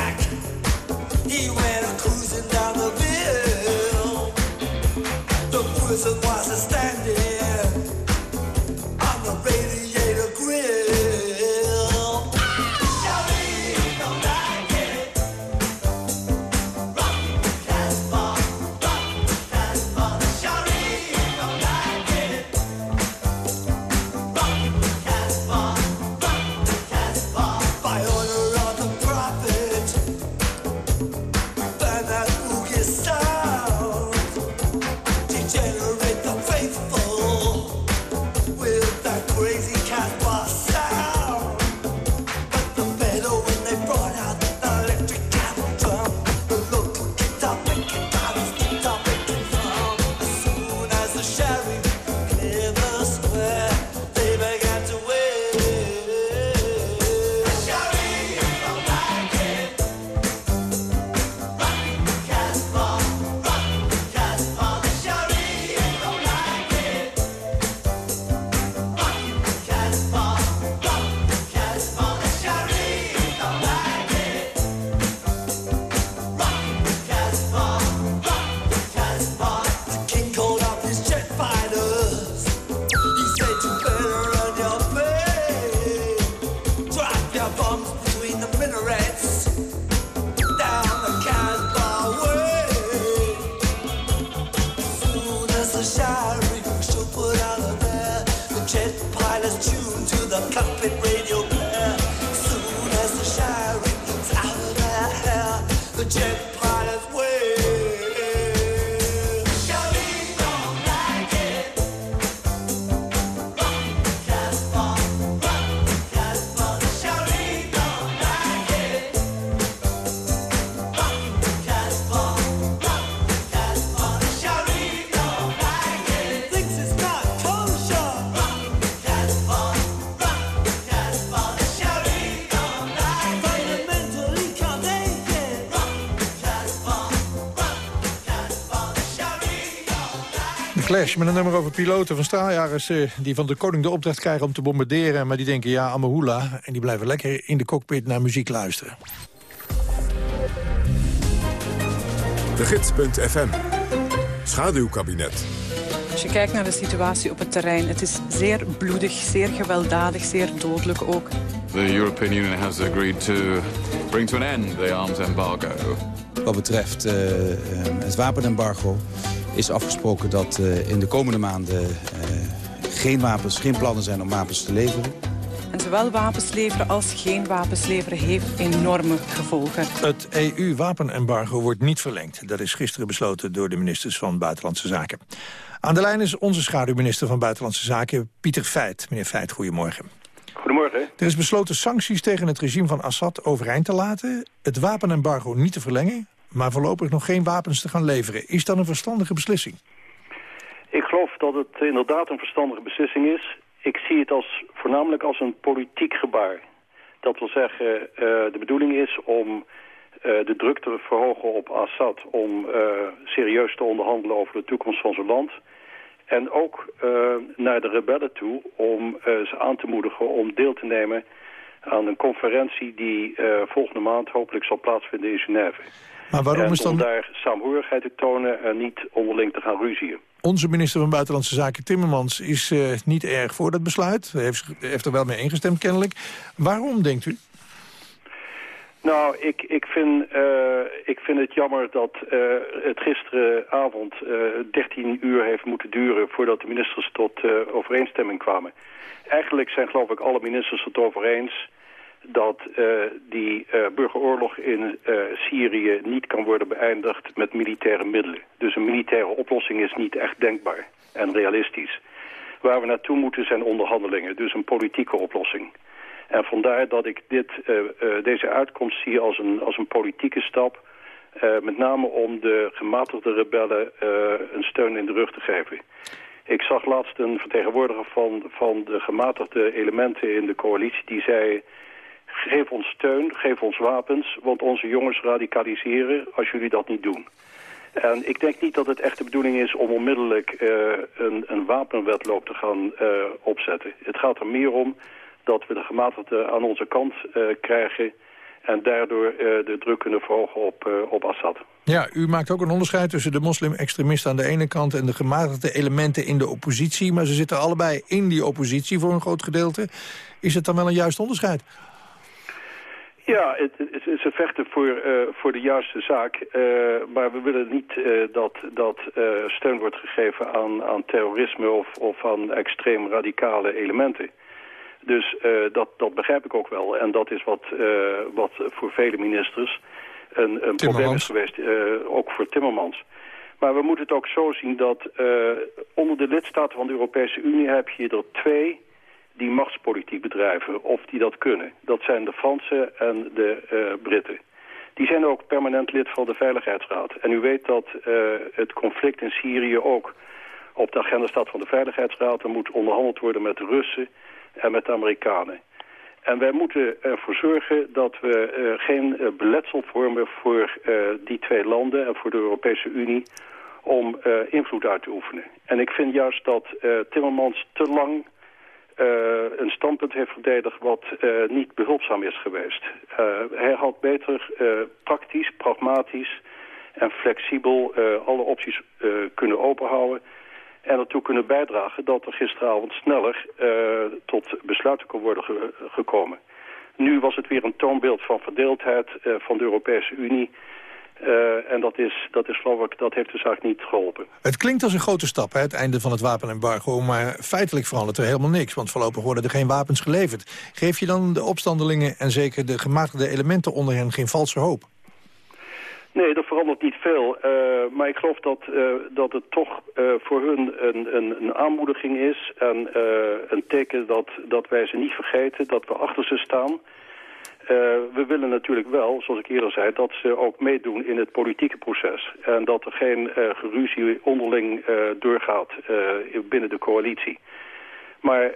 jet. Clash met een nummer over piloten van straaljagers... Uh, die van de koning de opdracht krijgen om te bombarderen... maar die denken ja, Amahula. En die blijven lekker in de cockpit naar muziek luisteren. De Gids.fm schaduwkabinet. Als je kijkt naar de situatie op het terrein, het is zeer bloedig, zeer gewelddadig, zeer dodelijk ook. The European Union has agreed to bring to an end the arms embargo. Wat betreft uh, het wapenembargo is afgesproken dat uh, in de komende maanden uh, geen, wapens, geen plannen zijn om wapens te leveren. En zowel wapens leveren als geen wapens leveren heeft enorme gevolgen. Het EU-wapenembargo wordt niet verlengd. Dat is gisteren besloten door de ministers van Buitenlandse Zaken. Aan de lijn is onze schaduwminister van Buitenlandse Zaken, Pieter Feit. Meneer Feit, goedemorgen. Goedemorgen. Er is besloten sancties tegen het regime van Assad overeind te laten... het wapenembargo niet te verlengen, maar voorlopig nog geen wapens te gaan leveren. Is dat een verstandige beslissing? Ik geloof dat het inderdaad een verstandige beslissing is. Ik zie het als, voornamelijk als een politiek gebaar. Dat wil zeggen, uh, de bedoeling is om uh, de druk te verhogen op Assad... om uh, serieus te onderhandelen over de toekomst van zijn land... En ook naar de rebellen toe om ze aan te moedigen om deel te nemen aan een conferentie die volgende maand hopelijk zal plaatsvinden in Genève. Maar waarom en is dan... om daar saamhorigheid te tonen en niet onderling te gaan ruzien. Onze minister van Buitenlandse Zaken, Timmermans, is uh, niet erg voor dat besluit. Hij heeft, heeft er wel mee ingestemd kennelijk. Waarom, denkt u? Nou, ik, ik, vind, uh, ik vind het jammer dat uh, het gisteravond 13 uur heeft moeten duren... voordat de ministers tot overeenstemming kwamen. Eigenlijk zijn geloof ik alle ministers het over eens dat uh, die uh, burgeroorlog in uh, Syrië niet kan worden beëindigd met militaire middelen. Dus een militaire oplossing is niet echt denkbaar en realistisch. Waar we naartoe moeten zijn onderhandelingen, dus een politieke oplossing. En vandaar dat ik dit, deze uitkomst zie als een, als een politieke stap... met name om de gematigde rebellen een steun in de rug te geven. Ik zag laatst een vertegenwoordiger van, van de gematigde elementen in de coalitie... die zei geef ons steun, geef ons wapens, want onze jongens radicaliseren als jullie dat niet doen. En ik denk niet dat het echt de bedoeling is om onmiddellijk uh, een, een wapenwetloop te gaan uh, opzetten. Het gaat er meer om dat we de gematigden aan onze kant uh, krijgen en daardoor de druk kunnen verhogen op, op Assad. Ja, u maakt ook een onderscheid tussen de moslim-extremisten aan de ene kant... en de gematigde elementen in de oppositie. Maar ze zitten allebei in die oppositie voor een groot gedeelte. Is het dan wel een juist onderscheid? Ja, het, het, ze vechten voor, uh, voor de juiste zaak. Uh, maar we willen niet uh, dat, dat steun wordt gegeven aan, aan terrorisme of, of aan extreem radicale elementen. Dus dat, dat begrijp ik ook wel. En dat is wat, wat voor vele ministers een, een probleem is geweest. ook voor Timmermans. Maar we moeten het ook zo zien dat onder de lidstaten van de Europese Unie heb je er twee die machtspolitiek bedrijven, of die dat kunnen. Dat zijn de Fransen en de uh, Britten. Die zijn ook permanent lid van de Veiligheidsraad. En u weet dat uh, het conflict in Syrië ook op de agenda staat van de Veiligheidsraad. Er moet onderhandeld worden met de Russen en met de Amerikanen. En wij moeten ervoor zorgen dat we uh, geen beletsel vormen voor die twee landen en voor de Europese Unie om invloed uit te oefenen. En ik vind juist dat Timmermans te lang een standpunt heeft verdedigd wat uh, niet behulpzaam is geweest. Uh, hij had beter praktisch, pragmatisch en flexibel alle opties kunnen openhouden... en ertoe kunnen bijdragen dat er gisteravond sneller tot besluiten kon worden ge gekomen. Nu was het weer een toonbeeld van verdeeldheid van de Europese Unie... Uh, en dat, is, dat, is, geloof ik, dat heeft de zaak niet geholpen. Het klinkt als een grote stap, hè, het einde van het wapenembargo... maar feitelijk verandert er helemaal niks, want voorlopig worden er geen wapens geleverd. Geef je dan de opstandelingen en zeker de gematigde elementen onder hen geen valse hoop? Nee, dat verandert niet veel. Uh, maar ik geloof dat, uh, dat het toch uh, voor hun een, een, een, aanmoediging is... en een teken dat, dat wij ze niet vergeten, dat we achter ze staan... Uh, we willen natuurlijk wel, zoals ik eerder zei, dat ze ook meedoen in het politieke proces. En dat er geen uh, geruzie onderling uh, doorgaat binnen de coalitie. Maar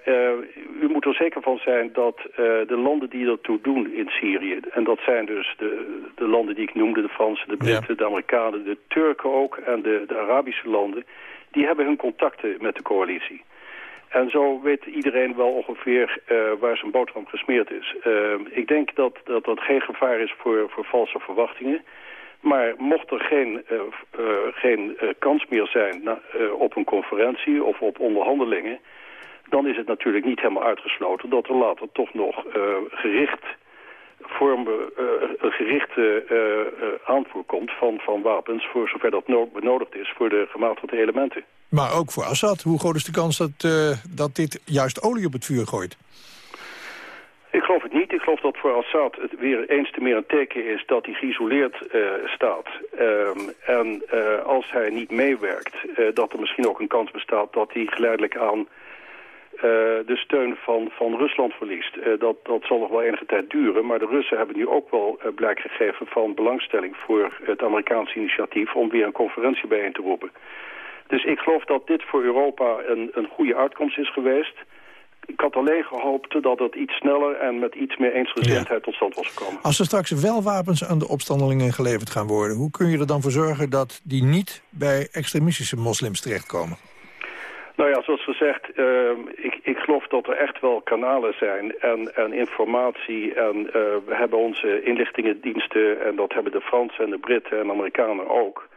u moet er zeker van zijn dat de landen die ertoe doen in Syrië... en dat zijn dus de, de landen die ik noemde, de Fransen, de Britten, ja. de Amerikanen... de Turken ook en de, de Arabische landen... die hebben hun contacten met de coalitie. En zo weet iedereen wel ongeveer uh, waar zijn boterham gesmeerd is. Uh, ik denk dat, dat geen gevaar is voor, voor valse verwachtingen. Maar mocht er geen, uh, geen kans meer zijn op een conferentie of op onderhandelingen... dan is het natuurlijk niet helemaal uitgesloten dat er later toch nog gericht vormen, een gerichte aanvoer komt van, van wapens... voor zover dat no benodigd is voor de gematigde elementen. Maar ook voor Assad. Hoe groot is de kans dat, dat dit juist olie op het vuur gooit? Ik geloof het niet. Ik geloof dat voor Assad het weer eens te meer een teken is dat hij geïsoleerd uh, staat. Um, en uh, als hij niet meewerkt, uh, dat er misschien ook een kans bestaat dat hij geleidelijk aan de steun van, van Rusland verliest. dat, dat zal nog wel enige tijd duren, maar de Russen hebben nu ook wel blijk gegeven van belangstelling voor het Amerikaanse initiatief om weer een conferentie bijeen te roepen. Dus ik geloof dat dit voor Europa een, een goede uitkomst is geweest ik had alleen gehoopt dat het iets sneller en met iets meer eensgezindheid tot stand was gekomen. Als er straks wel wapens aan de opstandelingen geleverd gaan worden... hoe kun je er dan voor zorgen dat die niet bij extremistische moslims terechtkomen? Nou ja, zoals gezegd, uh, ik, ik geloof dat er echt wel kanalen zijn en, en informatie. En uh, we hebben onze inlichtingendiensten en dat hebben de Fransen en de Britten en de Amerikanen ook.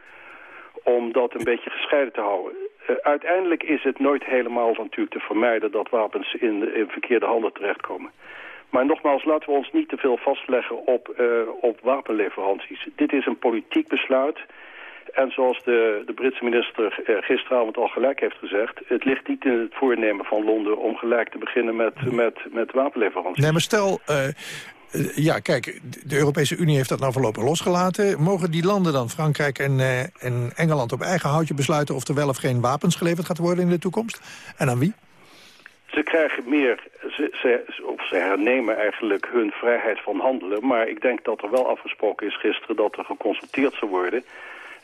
Om dat een beetje gescheiden te houden. Uh, uiteindelijk is het nooit helemaal natuurlijk te vermijden dat wapens in, in verkeerde handen terechtkomen. Maar nogmaals, laten we ons niet te veel vastleggen op, uh, op wapenleveranties. Dit is een politiek besluit. En zoals de, de Britse minister uh, gisteravond al gelijk heeft gezegd... het ligt niet in het voornemen van Londen om gelijk te beginnen met, met, met wapenleveranties. Nee, maar stel, uh, ja, kijk, de Europese Unie heeft dat nou voorlopig losgelaten. Mogen die landen dan, Frankrijk en, en Engeland, op eigen houtje besluiten... of er wel of geen wapens geleverd gaat worden in de toekomst? En aan wie? Ze krijgen meer, ze, ze, of ze hernemen eigenlijk hun vrijheid van handelen. Maar ik denk dat er wel afgesproken is gisteren dat er geconsulteerd zal worden...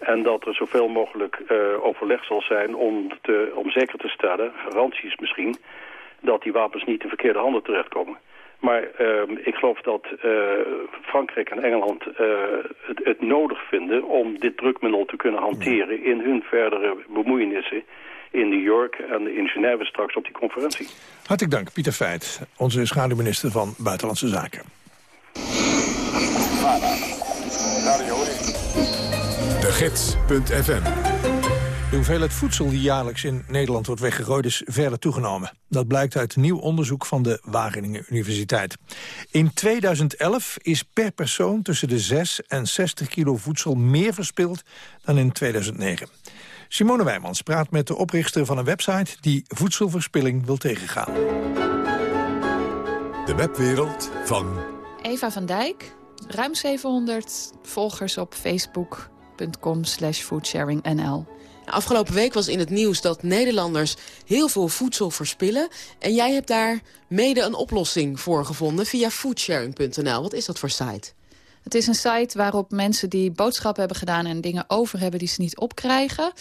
En dat er zoveel mogelijk uh, overleg zal zijn om, te, om zeker te stellen, garanties misschien, dat die wapens niet in verkeerde handen terechtkomen. Maar uh, ik geloof dat uh, Frankrijk en Engeland uh, het, het, nodig vinden om dit drukmiddel te kunnen hanteren in hun verdere bemoeienissen in New York en in Genève straks op die conferentie. Hartelijk dank, Pieter Feit, onze schaduwminister van Buitenlandse Zaken. De Gids.fm de hoeveelheid voedsel die jaarlijks in Nederland wordt weggegooid is verder toegenomen. Dat blijkt uit nieuw onderzoek van de Wageningen Universiteit. In 2011 is per persoon tussen de 6 en 60 kilo voedsel meer verspild dan in 2009. Simone Wijmans praat met de oprichter van een website die voedselverspilling wil tegengaan. De webwereld van... Eva van Dijk, ruim 700 volgers op Afgelopen week was in het nieuws dat Nederlanders heel veel voedsel verspillen. En jij hebt daar mede een oplossing voor gevonden via foodsharing.nl. Wat is dat voor site? Het is een site waarop mensen die boodschappen hebben gedaan... en dingen over hebben die ze niet opkrijgen...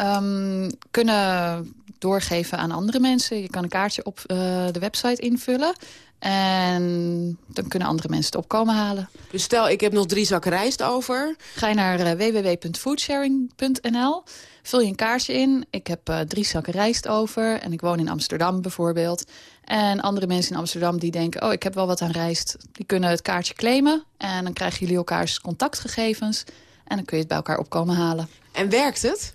Um, kunnen doorgeven aan andere mensen. Je kan een kaartje op uh, de website invullen. En dan kunnen andere mensen het opkomen halen. Dus stel, ik heb nog drie zakken rijst over. Ga je naar uh, www.foodsharing.nl. Vul je een kaartje in. Ik heb uh, drie zakken rijst over. En ik woon in Amsterdam bijvoorbeeld. En andere mensen in Amsterdam die denken... oh, ik heb wel wat aan rijst. Die kunnen het kaartje claimen. En dan krijgen jullie elkaars contactgegevens. En dan kun je het bij elkaar opkomen halen. En werkt het?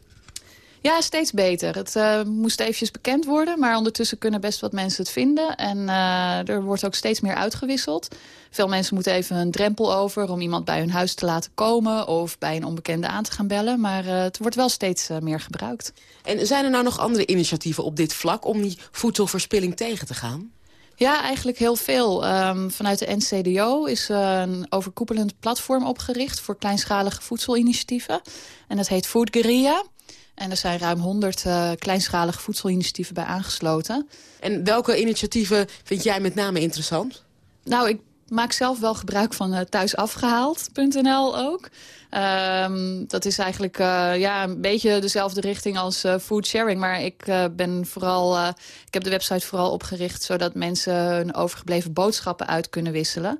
Ja, steeds beter. Het uh, moest eventjes bekend worden, maar ondertussen kunnen best wat mensen het vinden. En uh, er wordt ook steeds meer uitgewisseld. Veel mensen moeten even een drempel over om iemand bij hun huis te laten komen... of bij een onbekende aan te gaan bellen. Maar uh, het wordt wel steeds meer gebruikt. En zijn er nou nog andere initiatieven op dit vlak... om die voedselverspilling tegen te gaan? Ja, eigenlijk heel veel. Um, vanuit de NCDO is een overkoepelend platform opgericht... voor kleinschalige voedselinitiatieven. En dat heet Food Guerilla. En er zijn ruim 100 uh, kleinschalige voedselinitiatieven bij aangesloten. En welke initiatieven vind jij met name interessant? Nou, ik maak zelf wel gebruik van uh, thuisafgehaald.nl ook. Um, dat is eigenlijk uh, ja, een beetje dezelfde richting als uh, food sharing. Maar ik ben vooral, ik heb de website vooral opgericht... zodat mensen hun overgebleven boodschappen uit kunnen wisselen.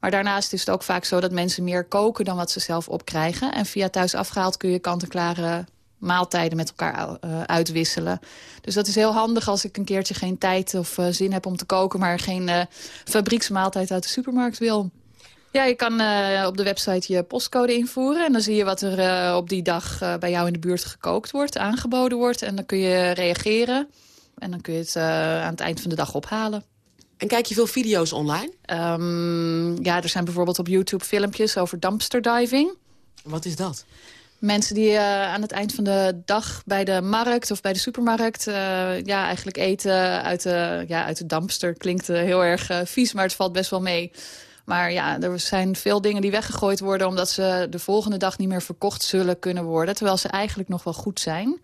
Maar daarnaast is het ook vaak zo dat mensen meer koken dan wat ze zelf opkrijgen. En via thuis afgehaald kun je kant-en-klare maaltijden met elkaar uh, uitwisselen. Dus dat is heel handig als ik een keertje geen tijd of uh, zin heb om te koken... maar geen uh, fabrieksmaaltijd uit de supermarkt wil. Ja, je kan uh, op de website je postcode invoeren. En dan zie je wat er uh, op die dag uh, bij jou in de buurt gekookt wordt, aangeboden wordt. En dan kun je reageren. En dan kun je het aan het eind van de dag ophalen. En kijk je veel video's online? Um, ja, er zijn bijvoorbeeld op YouTube filmpjes over dumpster diving. Wat is dat? Mensen die uh, aan het eind van de dag bij de markt of bij de supermarkt... Uh, ja, eigenlijk eten uit de, ja, uit de dumpster. Klinkt uh, heel erg vies, maar het valt best wel mee. Maar ja, er zijn veel dingen die weggegooid worden... omdat ze de volgende dag niet meer verkocht zullen kunnen worden. Terwijl ze eigenlijk nog wel goed zijn.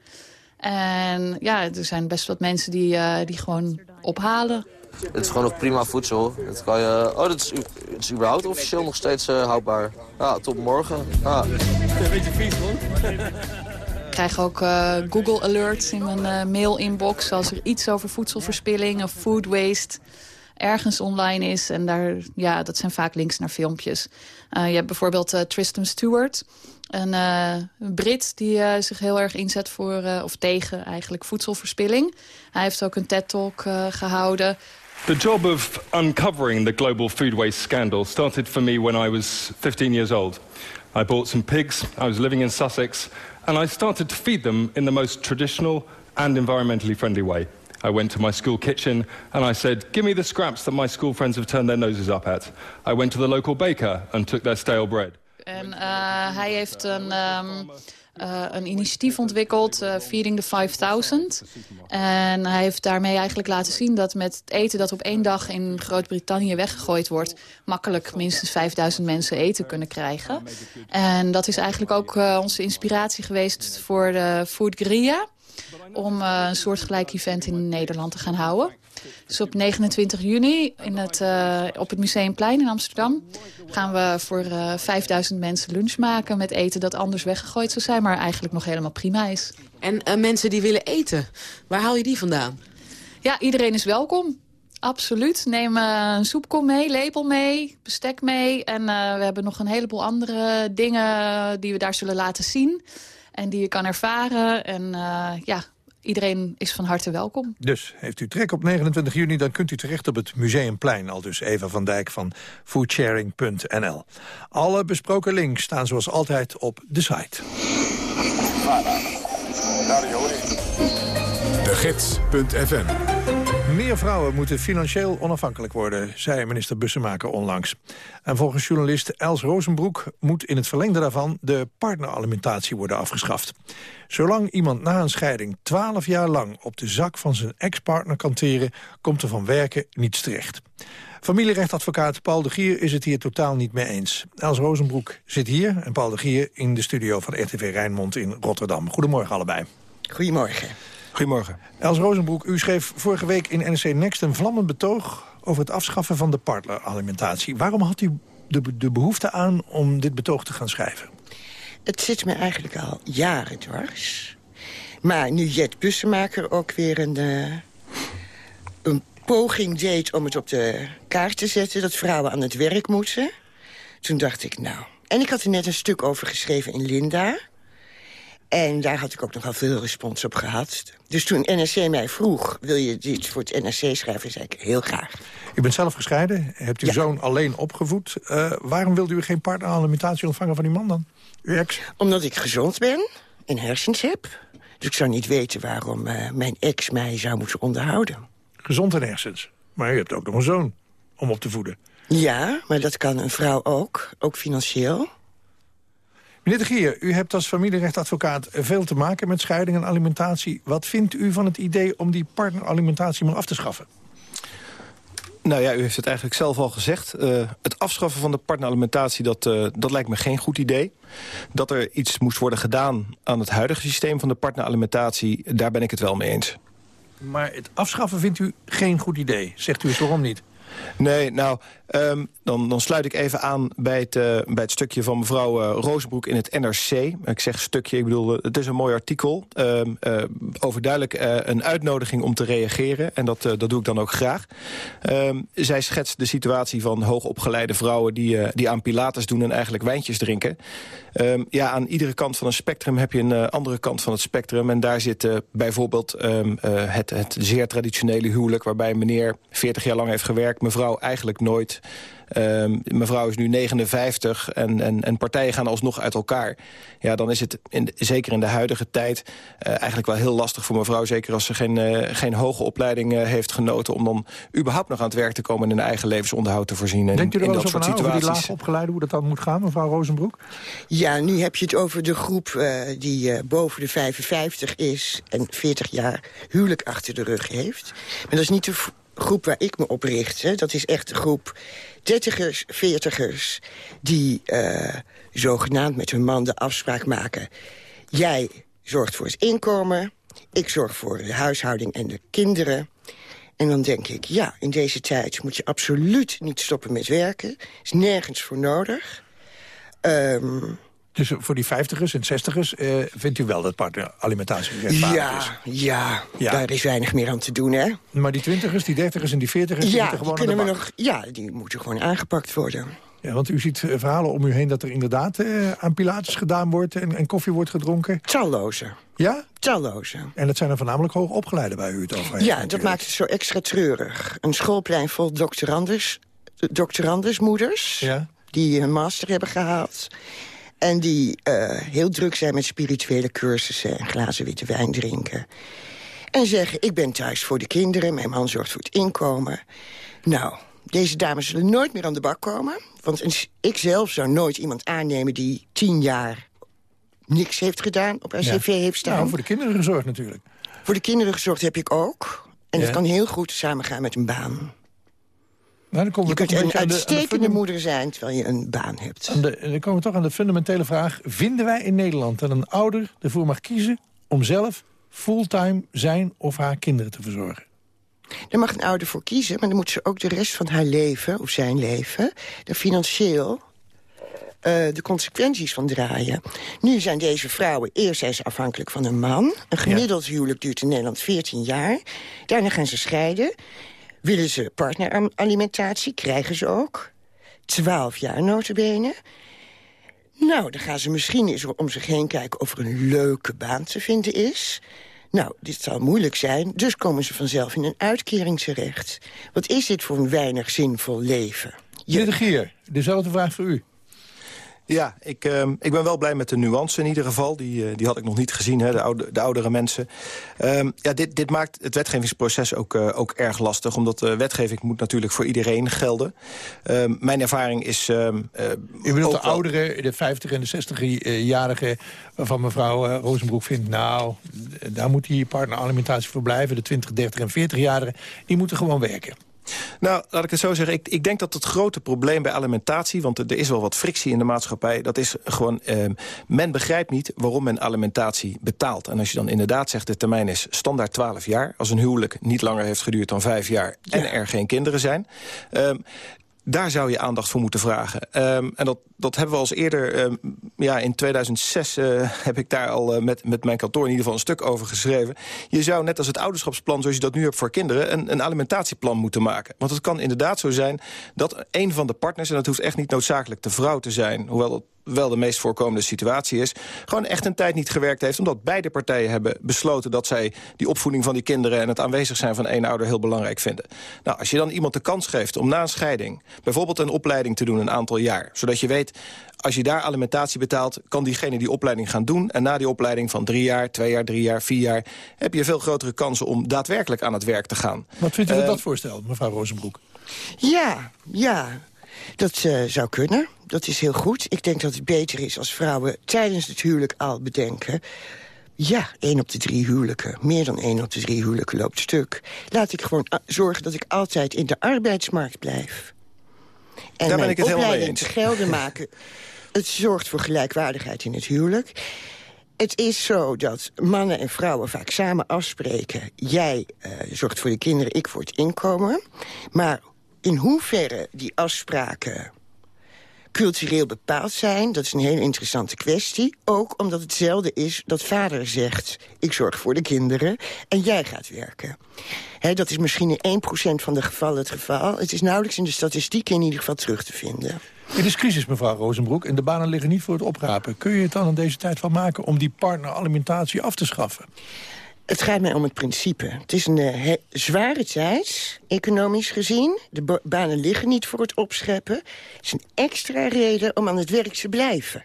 En ja, er zijn best wat mensen die, die gewoon ophalen. Het is gewoon nog prima voedsel. Dat kan je... Oh, dat is, het is überhaupt officieel nog steeds uh, houdbaar. Ja, tot morgen. Ja. Een beetje vies, hoor. Ik krijg ook uh, Google alerts in mijn uh, mail-inbox... als er iets over voedselverspilling of food waste ergens online is. En daar, ja, dat zijn vaak links naar filmpjes. je hebt bijvoorbeeld Tristan Stewart... Een uh, Brit die uh, zich heel erg inzet voor, uh, of tegen eigenlijk voedselverspilling. Hij heeft ook een TED-talk gehouden. The job of uncovering the global food waste scandal started for me when I was 15 years old. I bought some pigs, I was living in Sussex, and I started to feed them in the most traditional and environmentally friendly way. I went to my school kitchen and I said, give me the scraps that my school friends have turned their noses up at. I went to the local baker and took their stale bread. En uh, hij heeft een, um, uh, een initiatief ontwikkeld, uh, Feeding the 5000. En hij heeft daarmee eigenlijk laten zien dat met het eten dat op één dag in Groot-Brittannië weggegooid wordt... makkelijk minstens 5000 mensen eten kunnen krijgen. En dat is eigenlijk ook onze inspiratie geweest voor de Food Gria om een soortgelijk event in Nederland te gaan houden. Dus op 29 juni in het, uh, op het Museumplein in Amsterdam... gaan we voor uh, 5000 mensen lunch maken met eten dat anders weggegooid zou zijn... maar eigenlijk nog helemaal prima is. En mensen die willen eten, waar haal je die vandaan? Ja, iedereen is welkom. Absoluut. Neem een soepkom mee, lepel mee, bestek mee. En we hebben nog een heleboel andere dingen die we daar zullen laten zien. En die je kan ervaren. En ja, iedereen is van harte welkom. Dus heeft u trek op 29 juni, dan kunt u terecht op het Museumplein. Al dus Eva van Dijk van foodsharing.nl. Alle besproken links staan zoals altijd op de site. De Gids.fm meer vrouwen moeten financieel onafhankelijk worden, zei minister Bussemaker onlangs. En volgens journalist Els Rozenbroek moet in het verlengde daarvan de partneralimentatie worden afgeschaft. Zolang iemand na een scheiding 12 jaar lang op de zak van zijn ex-partner kan teren, komt er van werken niets terecht. Familierechtadvocaat Paul de Gier is het hier totaal niet mee eens. Els Rozenbroek zit hier en Paul de Gier in de studio van RTV Rijnmond in Rotterdam. Goedemorgen allebei. Goedemorgen. Goedemorgen. Els Rozenbroek, u schreef vorige week in NRC Next een vlammend betoog... over het afschaffen van de partneralimentatie. Waarom had u de, de behoefte aan om dit betoog te gaan schrijven? Het zit me eigenlijk al jaren dwars. Maar nu Jet Bussemaker ook weer een, uh, een poging deed om het op de kaart te zetten... dat vrouwen aan het werk moeten. Toen dacht ik, nou... En ik had er net een stuk over geschreven in Linda... En daar had ik ook nogal veel respons op gehad. Dus toen NRC mij vroeg, wil je dit voor het NRC schrijven, zei ik heel graag. U bent zelf gescheiden, hebt uw zoon alleen opgevoed. Uh, waarom wilde u geen partneralimentatie ontvangen van uw man dan? Uw ex? Omdat ik gezond ben en hersens heb. Dus ik zou niet weten waarom uh, mijn ex mij zou moeten onderhouden. Gezond en hersens? Maar u hebt ook nog een zoon om op te voeden. Ja, maar dat kan een vrouw ook, ook financieel. Meneer de Gier, u hebt als familierechtadvocaat veel te maken met scheiding en alimentatie. Wat vindt u van het idee om die partneralimentatie maar af te schaffen? Nou ja, u heeft het eigenlijk zelf al gezegd. Uh, het afschaffen van de partneralimentatie, dat, uh, dat lijkt me geen goed idee. Dat er iets moest worden gedaan aan het huidige systeem van de partneralimentatie... daar ben ik het wel mee eens. Maar het afschaffen vindt u geen goed idee. Zegt u het waarom niet? Nee, nou, um, dan, dan sluit ik even aan bij het, uh, bij het stukje van mevrouw uh, Rozenbroek in het NRC. Ik zeg stukje, ik bedoel, uh, het is een mooi artikel. Um, overduidelijk een uitnodiging om te reageren. En dat, dat doe ik dan ook graag. Um, zij schetst de situatie van hoogopgeleide vrouwen... die, die aan pilates doen en eigenlijk wijntjes drinken. ja, aan iedere kant van een spectrum heb je een andere kant van het spectrum. En daar zit bijvoorbeeld het, het zeer traditionele huwelijk... waarbij meneer 40 jaar lang heeft gewerkt... mevrouw eigenlijk nooit Ehm, mevrouw is nu 59 en, en, en partijen gaan alsnog uit elkaar. Ja, dan is het in, zeker in de huidige tijd uh, eigenlijk wel heel lastig voor mevrouw. Zeker als ze geen, uh, geen hoge opleiding uh, heeft genoten... om dan überhaupt nog aan het werk te komen... en hun eigen levensonderhoud te voorzien. En, Denkt u er in wel dat eens soort over die laagopgeleide, hoe dat dan moet gaan, mevrouw Rozenbroek? Ja, nu heb je het over de groep uh, die uh, boven de 55 is... en 40 jaar huwelijk achter de rug heeft. Maar dat is niet de groep waar ik me op richt. Hè. Dat is echt de groep dertigers, veertigers... die uh, zogenaamd met hun man de afspraak maken... jij zorgt voor het inkomen, ik zorg voor de huishouding en de kinderen... En dan denk ik, ja, in deze tijd moet je absoluut niet stoppen met werken. is nergens voor nodig. Um, dus voor die vijftigers en zestigers uh, vindt u wel dat partneralimentatie rechtvaardig ja, is? Ja, ja, daar is weinig meer aan te doen, hè. Maar die twintigers, die dertigers en die veertigers... Ja, die, gewoon die kunnen we nog, ja, die moeten gewoon aangepakt worden. Ja, want u ziet verhalen om u heen dat er inderdaad uh, aan pilates gedaan wordt... En, en, koffie wordt gedronken. Talloze. Ja? Talloze. En dat zijn er voornamelijk hoog opgeleiden bij u het over Ja, dat maakt het zo extra treurig. Een schoolplein vol doctorandus, doctorandusmoeders... Ja. die hun master hebben gehaald... En die uh, heel druk zijn met spirituele cursussen en glazen witte wijn drinken. En zeggen, ik ben thuis voor de kinderen, mijn man zorgt voor het inkomen. Nou, deze dames zullen nooit meer aan de bak komen. Want ik zelf zou nooit iemand aannemen die tien jaar niks heeft gedaan... op haar ja. cv heeft staan. Nou, voor de kinderen gezorgd natuurlijk. Voor de kinderen gezorgd heb ik ook. En Ja. dat kan heel goed samengaan met een baan. Nou, dan komen Je we kunt een de- de uitstekende moeder zijn terwijl je een baan hebt. de- dan komen we toch aan de fundamentele vraag. Vinden wij in Nederland dat een ouder ervoor mag kiezen... om zelf fulltime zijn of haar kinderen te verzorgen? Daar mag een ouder voor kiezen, maar dan moet ze ook de rest van haar leven, of zijn leven, er financieel eh, de consequenties van draaien. Nu zijn deze vrouwen, eerst zijn ze afhankelijk van een man. Een gemiddeld huwelijk duurt in Nederland 14 jaar. Daarna gaan ze scheiden. Willen ze partneralimentatie, krijgen ze ook. 12 jaar notabene. Nou, dan gaan ze misschien eens om zich heen kijken of er een leuke baan te vinden is. Nou, dit zal moeilijk zijn, dus komen ze vanzelf in een uitkering terecht. Wat is dit voor een weinig zinvol leven? Meneer de Gier, dezelfde vraag voor u. Ja, ik, ehm, ik ben wel blij met de nuance in ieder geval. Die, eh, die had ik nog niet gezien, hè, de, oude, de oudere mensen. Ehm, ja, dit, dit maakt het wetgevingsproces ook, eh, ook erg lastig. Omdat de wetgeving moet natuurlijk voor iedereen gelden. Ehm, mijn ervaring is... eh, U bedoelt de ouderen, de 50 en de 60-jarigen... waarvan mevrouw eh, Rozenbroek vindt... nou, daar moet die partneralimentatie voor blijven. De 20, 30 en 40-jarigen, die moeten gewoon werken. Nou, laat ik het zo zeggen. Ik, ik denk dat het grote probleem bij alimentatie... want er is wel wat frictie in de maatschappij... dat is gewoon, ehm, men begrijpt niet waarom men alimentatie betaalt. En als je dan inderdaad zegt, de termijn is standaard 12 jaar... als een huwelijk niet langer heeft geduurd dan 5 jaar... en er geen kinderen zijn... ehm, daar zou je aandacht voor moeten vragen. Ehm, en dat, dat hebben we als eerder... ehm, ja, in 2006 eh, heb ik daar al eh, met, met mijn kantoor in ieder geval een stuk over geschreven. Je zou net als het ouderschapsplan, zoals je dat nu hebt voor kinderen... een, een alimentatieplan moeten maken. Want het kan inderdaad zo zijn dat een van de partners... en dat hoeft echt niet noodzakelijk de vrouw te zijn... hoewel dat wel de meest voorkomende situatie is... gewoon echt een tijd niet gewerkt heeft... omdat beide partijen hebben besloten dat zij die opvoeding van die kinderen... en het aanwezig zijn van één ouder heel belangrijk vinden. Nou, als je dan iemand de kans geeft om na een scheiding... bijvoorbeeld een opleiding te doen een aantal jaar... zodat je weet, als je daar alimentatie betaalt... kan diegene die opleiding gaan doen... en na die opleiding van drie jaar, twee jaar, drie jaar, vier jaar... heb je veel grotere kansen om daadwerkelijk aan het werk te gaan. Wat vindt u van Eh, dat voorstel, mevrouw Rozenbroek? Ja, ja, dat eh, zou kunnen. Dat is heel goed. Ik denk dat het beter is als vrouwen tijdens het huwelijk al bedenken... ja, één op de drie huwelijken, meer dan één op de drie huwelijken loopt stuk. Laat ik gewoon a- zorgen dat ik altijd in de arbeidsmarkt blijf. En Daar ben ik het helemaal mee opleiding eens. te gelden maken. Het zorgt voor gelijkwaardigheid in het huwelijk. Het is zo dat mannen en vrouwen vaak samen afspreken... jij eh, zorgt voor de kinderen, ik voor het inkomen. Maar in hoeverre die afspraken cultureel bepaald zijn... dat is een hele interessante kwestie. Ook omdat het zelden is dat vader zegt... ik zorg voor de kinderen en jij gaat werken. Dat is misschien in 1% van de gevallen het geval. Het is nauwelijks in de statistieken in ieder geval terug te vinden. Het is crisis, mevrouw Rozenbroek, en de banen liggen niet voor het oprapen. Kun je het dan in deze tijd van maken om die partneralimentatie af te schaffen? Het gaat mij om het principe. Het is een uh, zware tijd, economisch gezien. De banen liggen niet voor het opscheppen. Het is een extra reden om aan het werk te blijven.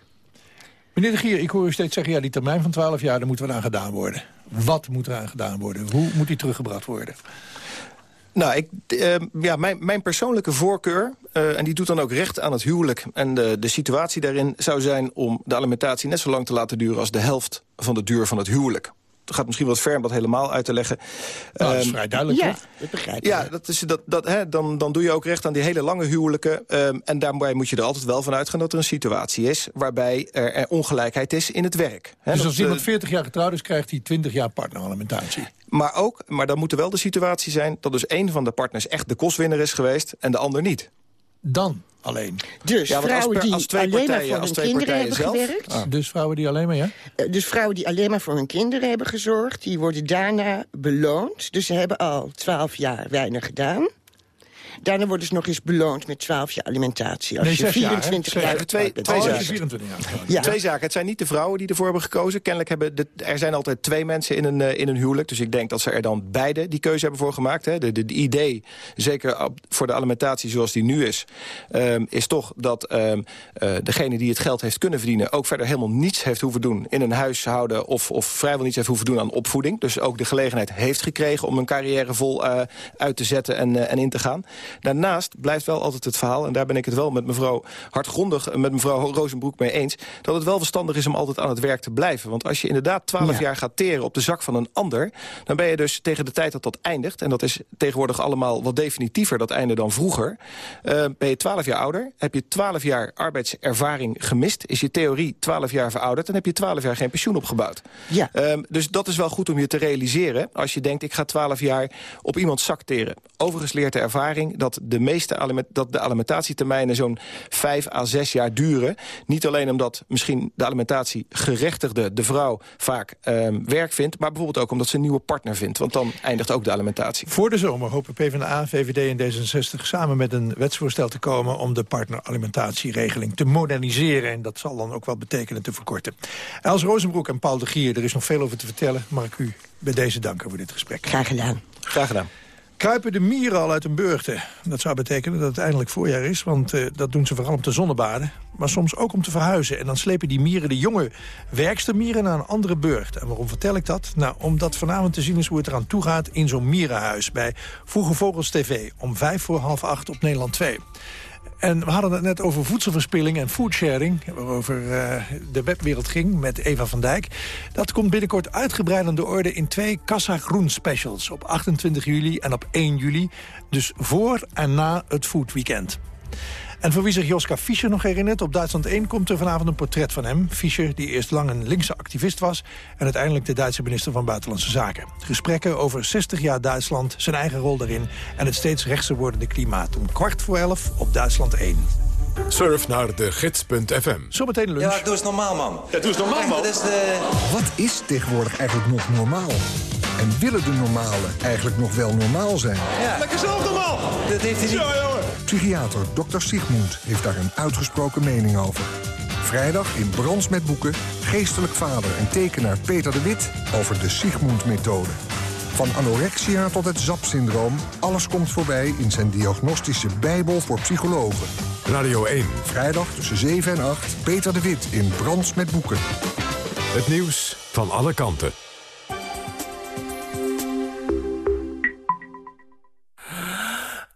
Meneer de Gier, ik hoor u steeds zeggen... ja, die termijn van 12 jaar, daar moet wat aan gedaan worden. Wat moet er aan gedaan worden? Hoe moet die teruggebracht worden? Nou, ik, uh, ja, mijn, mijn persoonlijke voorkeur, uh, en die doet dan ook recht aan het huwelijk... en de, de situatie daarin zou zijn om de alimentatie net zo lang te laten duren... als de helft van de duur van het huwelijk gaat misschien wat ver om dat helemaal uit te leggen. Nou, dat is ehm, vrij duidelijk, Ja, dat begrijp ik. Ja, dat is, dat, dat, hè, dan, dan doe je ook recht aan die hele lange huwelijken. Um, en daarbij moet je er altijd wel van uitgaan dat er een situatie is... waarbij er, er ongelijkheid is in het werk. Hè, dus als iemand 40 jaar getrouwd is, krijgt hij 20 jaar partneralimentatie? Maar ook, maar dan moet er wel de situatie zijn... dat dus een van de partners echt de kostwinner is geweest en de ander niet. Dan alleen. Dus ja, vrouwen die als twee alleen partijen, maar voor hun kinderen hebben zelf, gewerkt. Ah. Dus vrouwen die alleen maar, ja? Eh, dus vrouwen die alleen maar voor hun kinderen hebben gezorgd... die worden daarna beloond. Dus ze hebben al twaalf jaar weinig gedaan. Daarna worden ze nog eens beloond met 12 jaar alimentatie. Als nee, je 24 jaar, jaar twee, twee, oh, zaken. 24 jaar. Ja. Twee zaken. Het zijn niet de vrouwen die ervoor hebben gekozen. Kennelijk hebben de, er zijn altijd twee mensen in een, uh, in een huwelijk. Dus ik denk dat ze er dan beide die keuze hebben voor gemaakt. Hè. De, de, de idee, zeker voor de alimentatie zoals die nu is... Um, is toch dat um, uh, degene die het geld heeft kunnen verdienen... ook verder helemaal niets heeft hoeven doen in een huishouden... of, of vrijwel niets heeft hoeven doen aan opvoeding. Dus ook de gelegenheid heeft gekregen om een carrière vol uh, uit te zetten en, en in te gaan. Daarnaast blijft wel altijd het verhaal... en daar ben ik het wel met mevrouw hardgrondig... met mevrouw Rozenbroek mee eens... dat het wel verstandig is om altijd aan het werk te blijven. Want als je inderdaad twaalf jaar gaat teren op de zak van een ander... dan ben je dus tegen de tijd dat dat eindigt... en dat is tegenwoordig allemaal wat definitiever, dat einde dan vroeger... Uh, ben je twaalf jaar ouder, heb je twaalf jaar arbeidservaring gemist... is je theorie twaalf jaar verouderd... en heb je twaalf jaar geen pensioen opgebouwd. Ja. Um, dus dat is wel goed om je te realiseren... als je denkt, ik ga twaalf jaar op iemands zak teren. Overigens leert de ervaring dat de meeste dat de alimentatietermijnen zo'n vijf à zes jaar duren. Niet alleen omdat misschien de alimentatiegerechtigde, de vrouw, vaak um, werk vindt... maar bijvoorbeeld ook omdat ze een nieuwe partner vindt. Want dan eindigt ook de alimentatie. Voor de zomer hopen PvdA, VVD en D66 samen met een wetsvoorstel te komen... om de partneralimentatieregeling te moderniseren. En dat zal dan ook wel betekenen te verkorten. Els Rozenbroek en Paul de Gier, er is nog veel over te vertellen. Mag ik u bij deze danken voor dit gesprek. Graag gedaan. Graag gedaan. Kruipen de mieren al uit een burgte? Dat zou betekenen dat het eindelijk voorjaar is, want uh, dat doen ze vooral om te zonnebaden. Maar soms ook om te verhuizen. En dan slepen die mieren de jonge werkstermieren naar een andere burcht. En waarom vertel ik dat? Nou, omdat vanavond te zien is hoe het eraan toe gaat in zo'n mierenhuis... bij Vroege Vogels TV om vijf voor half acht op Nederland 2. En we hadden het net over voedselverspilling en foodsharing... waarover uh, de webwereld ging met Eva van Dijk. Dat komt binnenkort uitgebreid aan de orde in twee Kassa Groen specials... op 28 juli en op 1 juli. Dus voor en na het foodweekend. En voor wie zich Joska Fischer nog herinnert... op Duitsland 1 komt er vanavond een portret van hem. Fischer, die eerst lang een linkse activist was... en uiteindelijk de Duitse minister van Buitenlandse Zaken. Gesprekken over 60 jaar Duitsland, zijn eigen rol daarin... en het steeds rechtser wordende klimaat. Om kwart voor elf op Duitsland 1. Surf naar de gids.fm. Zometeen lunch. Ja, doe eens normaal, man. Ja, doe eens normaal, man. is de... Wat is tegenwoordig eigenlijk nog normaal? En willen de normalen eigenlijk nog wel normaal zijn? Ja. Lekker zelf normaal! Dat heeft hij niet... Ja, jongen. Psychiater Dr. Sigmund heeft daar een uitgesproken mening over. Vrijdag in Brans met Boeken, geestelijk vader en tekenaar Peter de Wit... over de Sigmund-methode. Van anorexia tot het ZAP-syndroom, alles komt voorbij... in zijn diagnostische bijbel voor psychologen. Radio 1. Vrijdag tussen 7 en 8, Peter de Wit in Brans met Boeken. Het nieuws van alle kanten.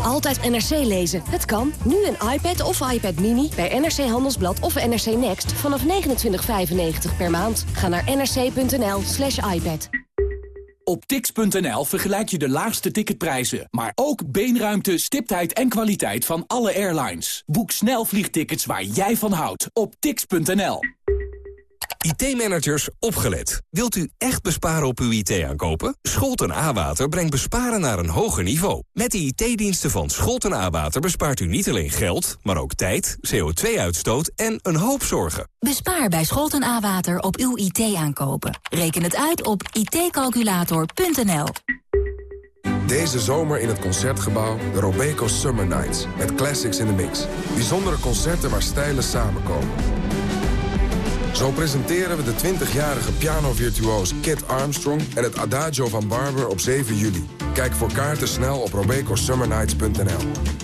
Altijd NRC lezen. Het kan. Nu een iPad of iPad Mini bij NRC Handelsblad of NRC Next vanaf 29,95 per maand. Ga naar nrc.nl slash iPad. Op tix.nl vergelijk je de laagste ticketprijzen, maar ook beenruimte, stiptheid en kwaliteit van alle airlines. Boek snel vliegtickets waar jij van houdt op tix.nl. IT-managers, opgelet. Wilt u echt besparen op uw IT-aankopen? Scholten A-Water brengt besparen naar een hoger niveau. Met de IT-diensten van Scholten A-Water bespaart u niet alleen geld... maar ook tijd, CO2-uitstoot en een hoop zorgen. Bespaar bij Scholten A-Water op uw IT-aankopen. Reken het uit op itcalculator.nl. Deze zomer in het Concertgebouw de Robeco Summer Nights. Met classics in the mix. Bijzondere concerten waar stijlen samenkomen. Zo presenteren we de 20-jarige pianovirtuoos Kit Armstrong... en het Adagio van Barber op 7 juli. Kijk voor kaarten snel op robecosummernights.nl.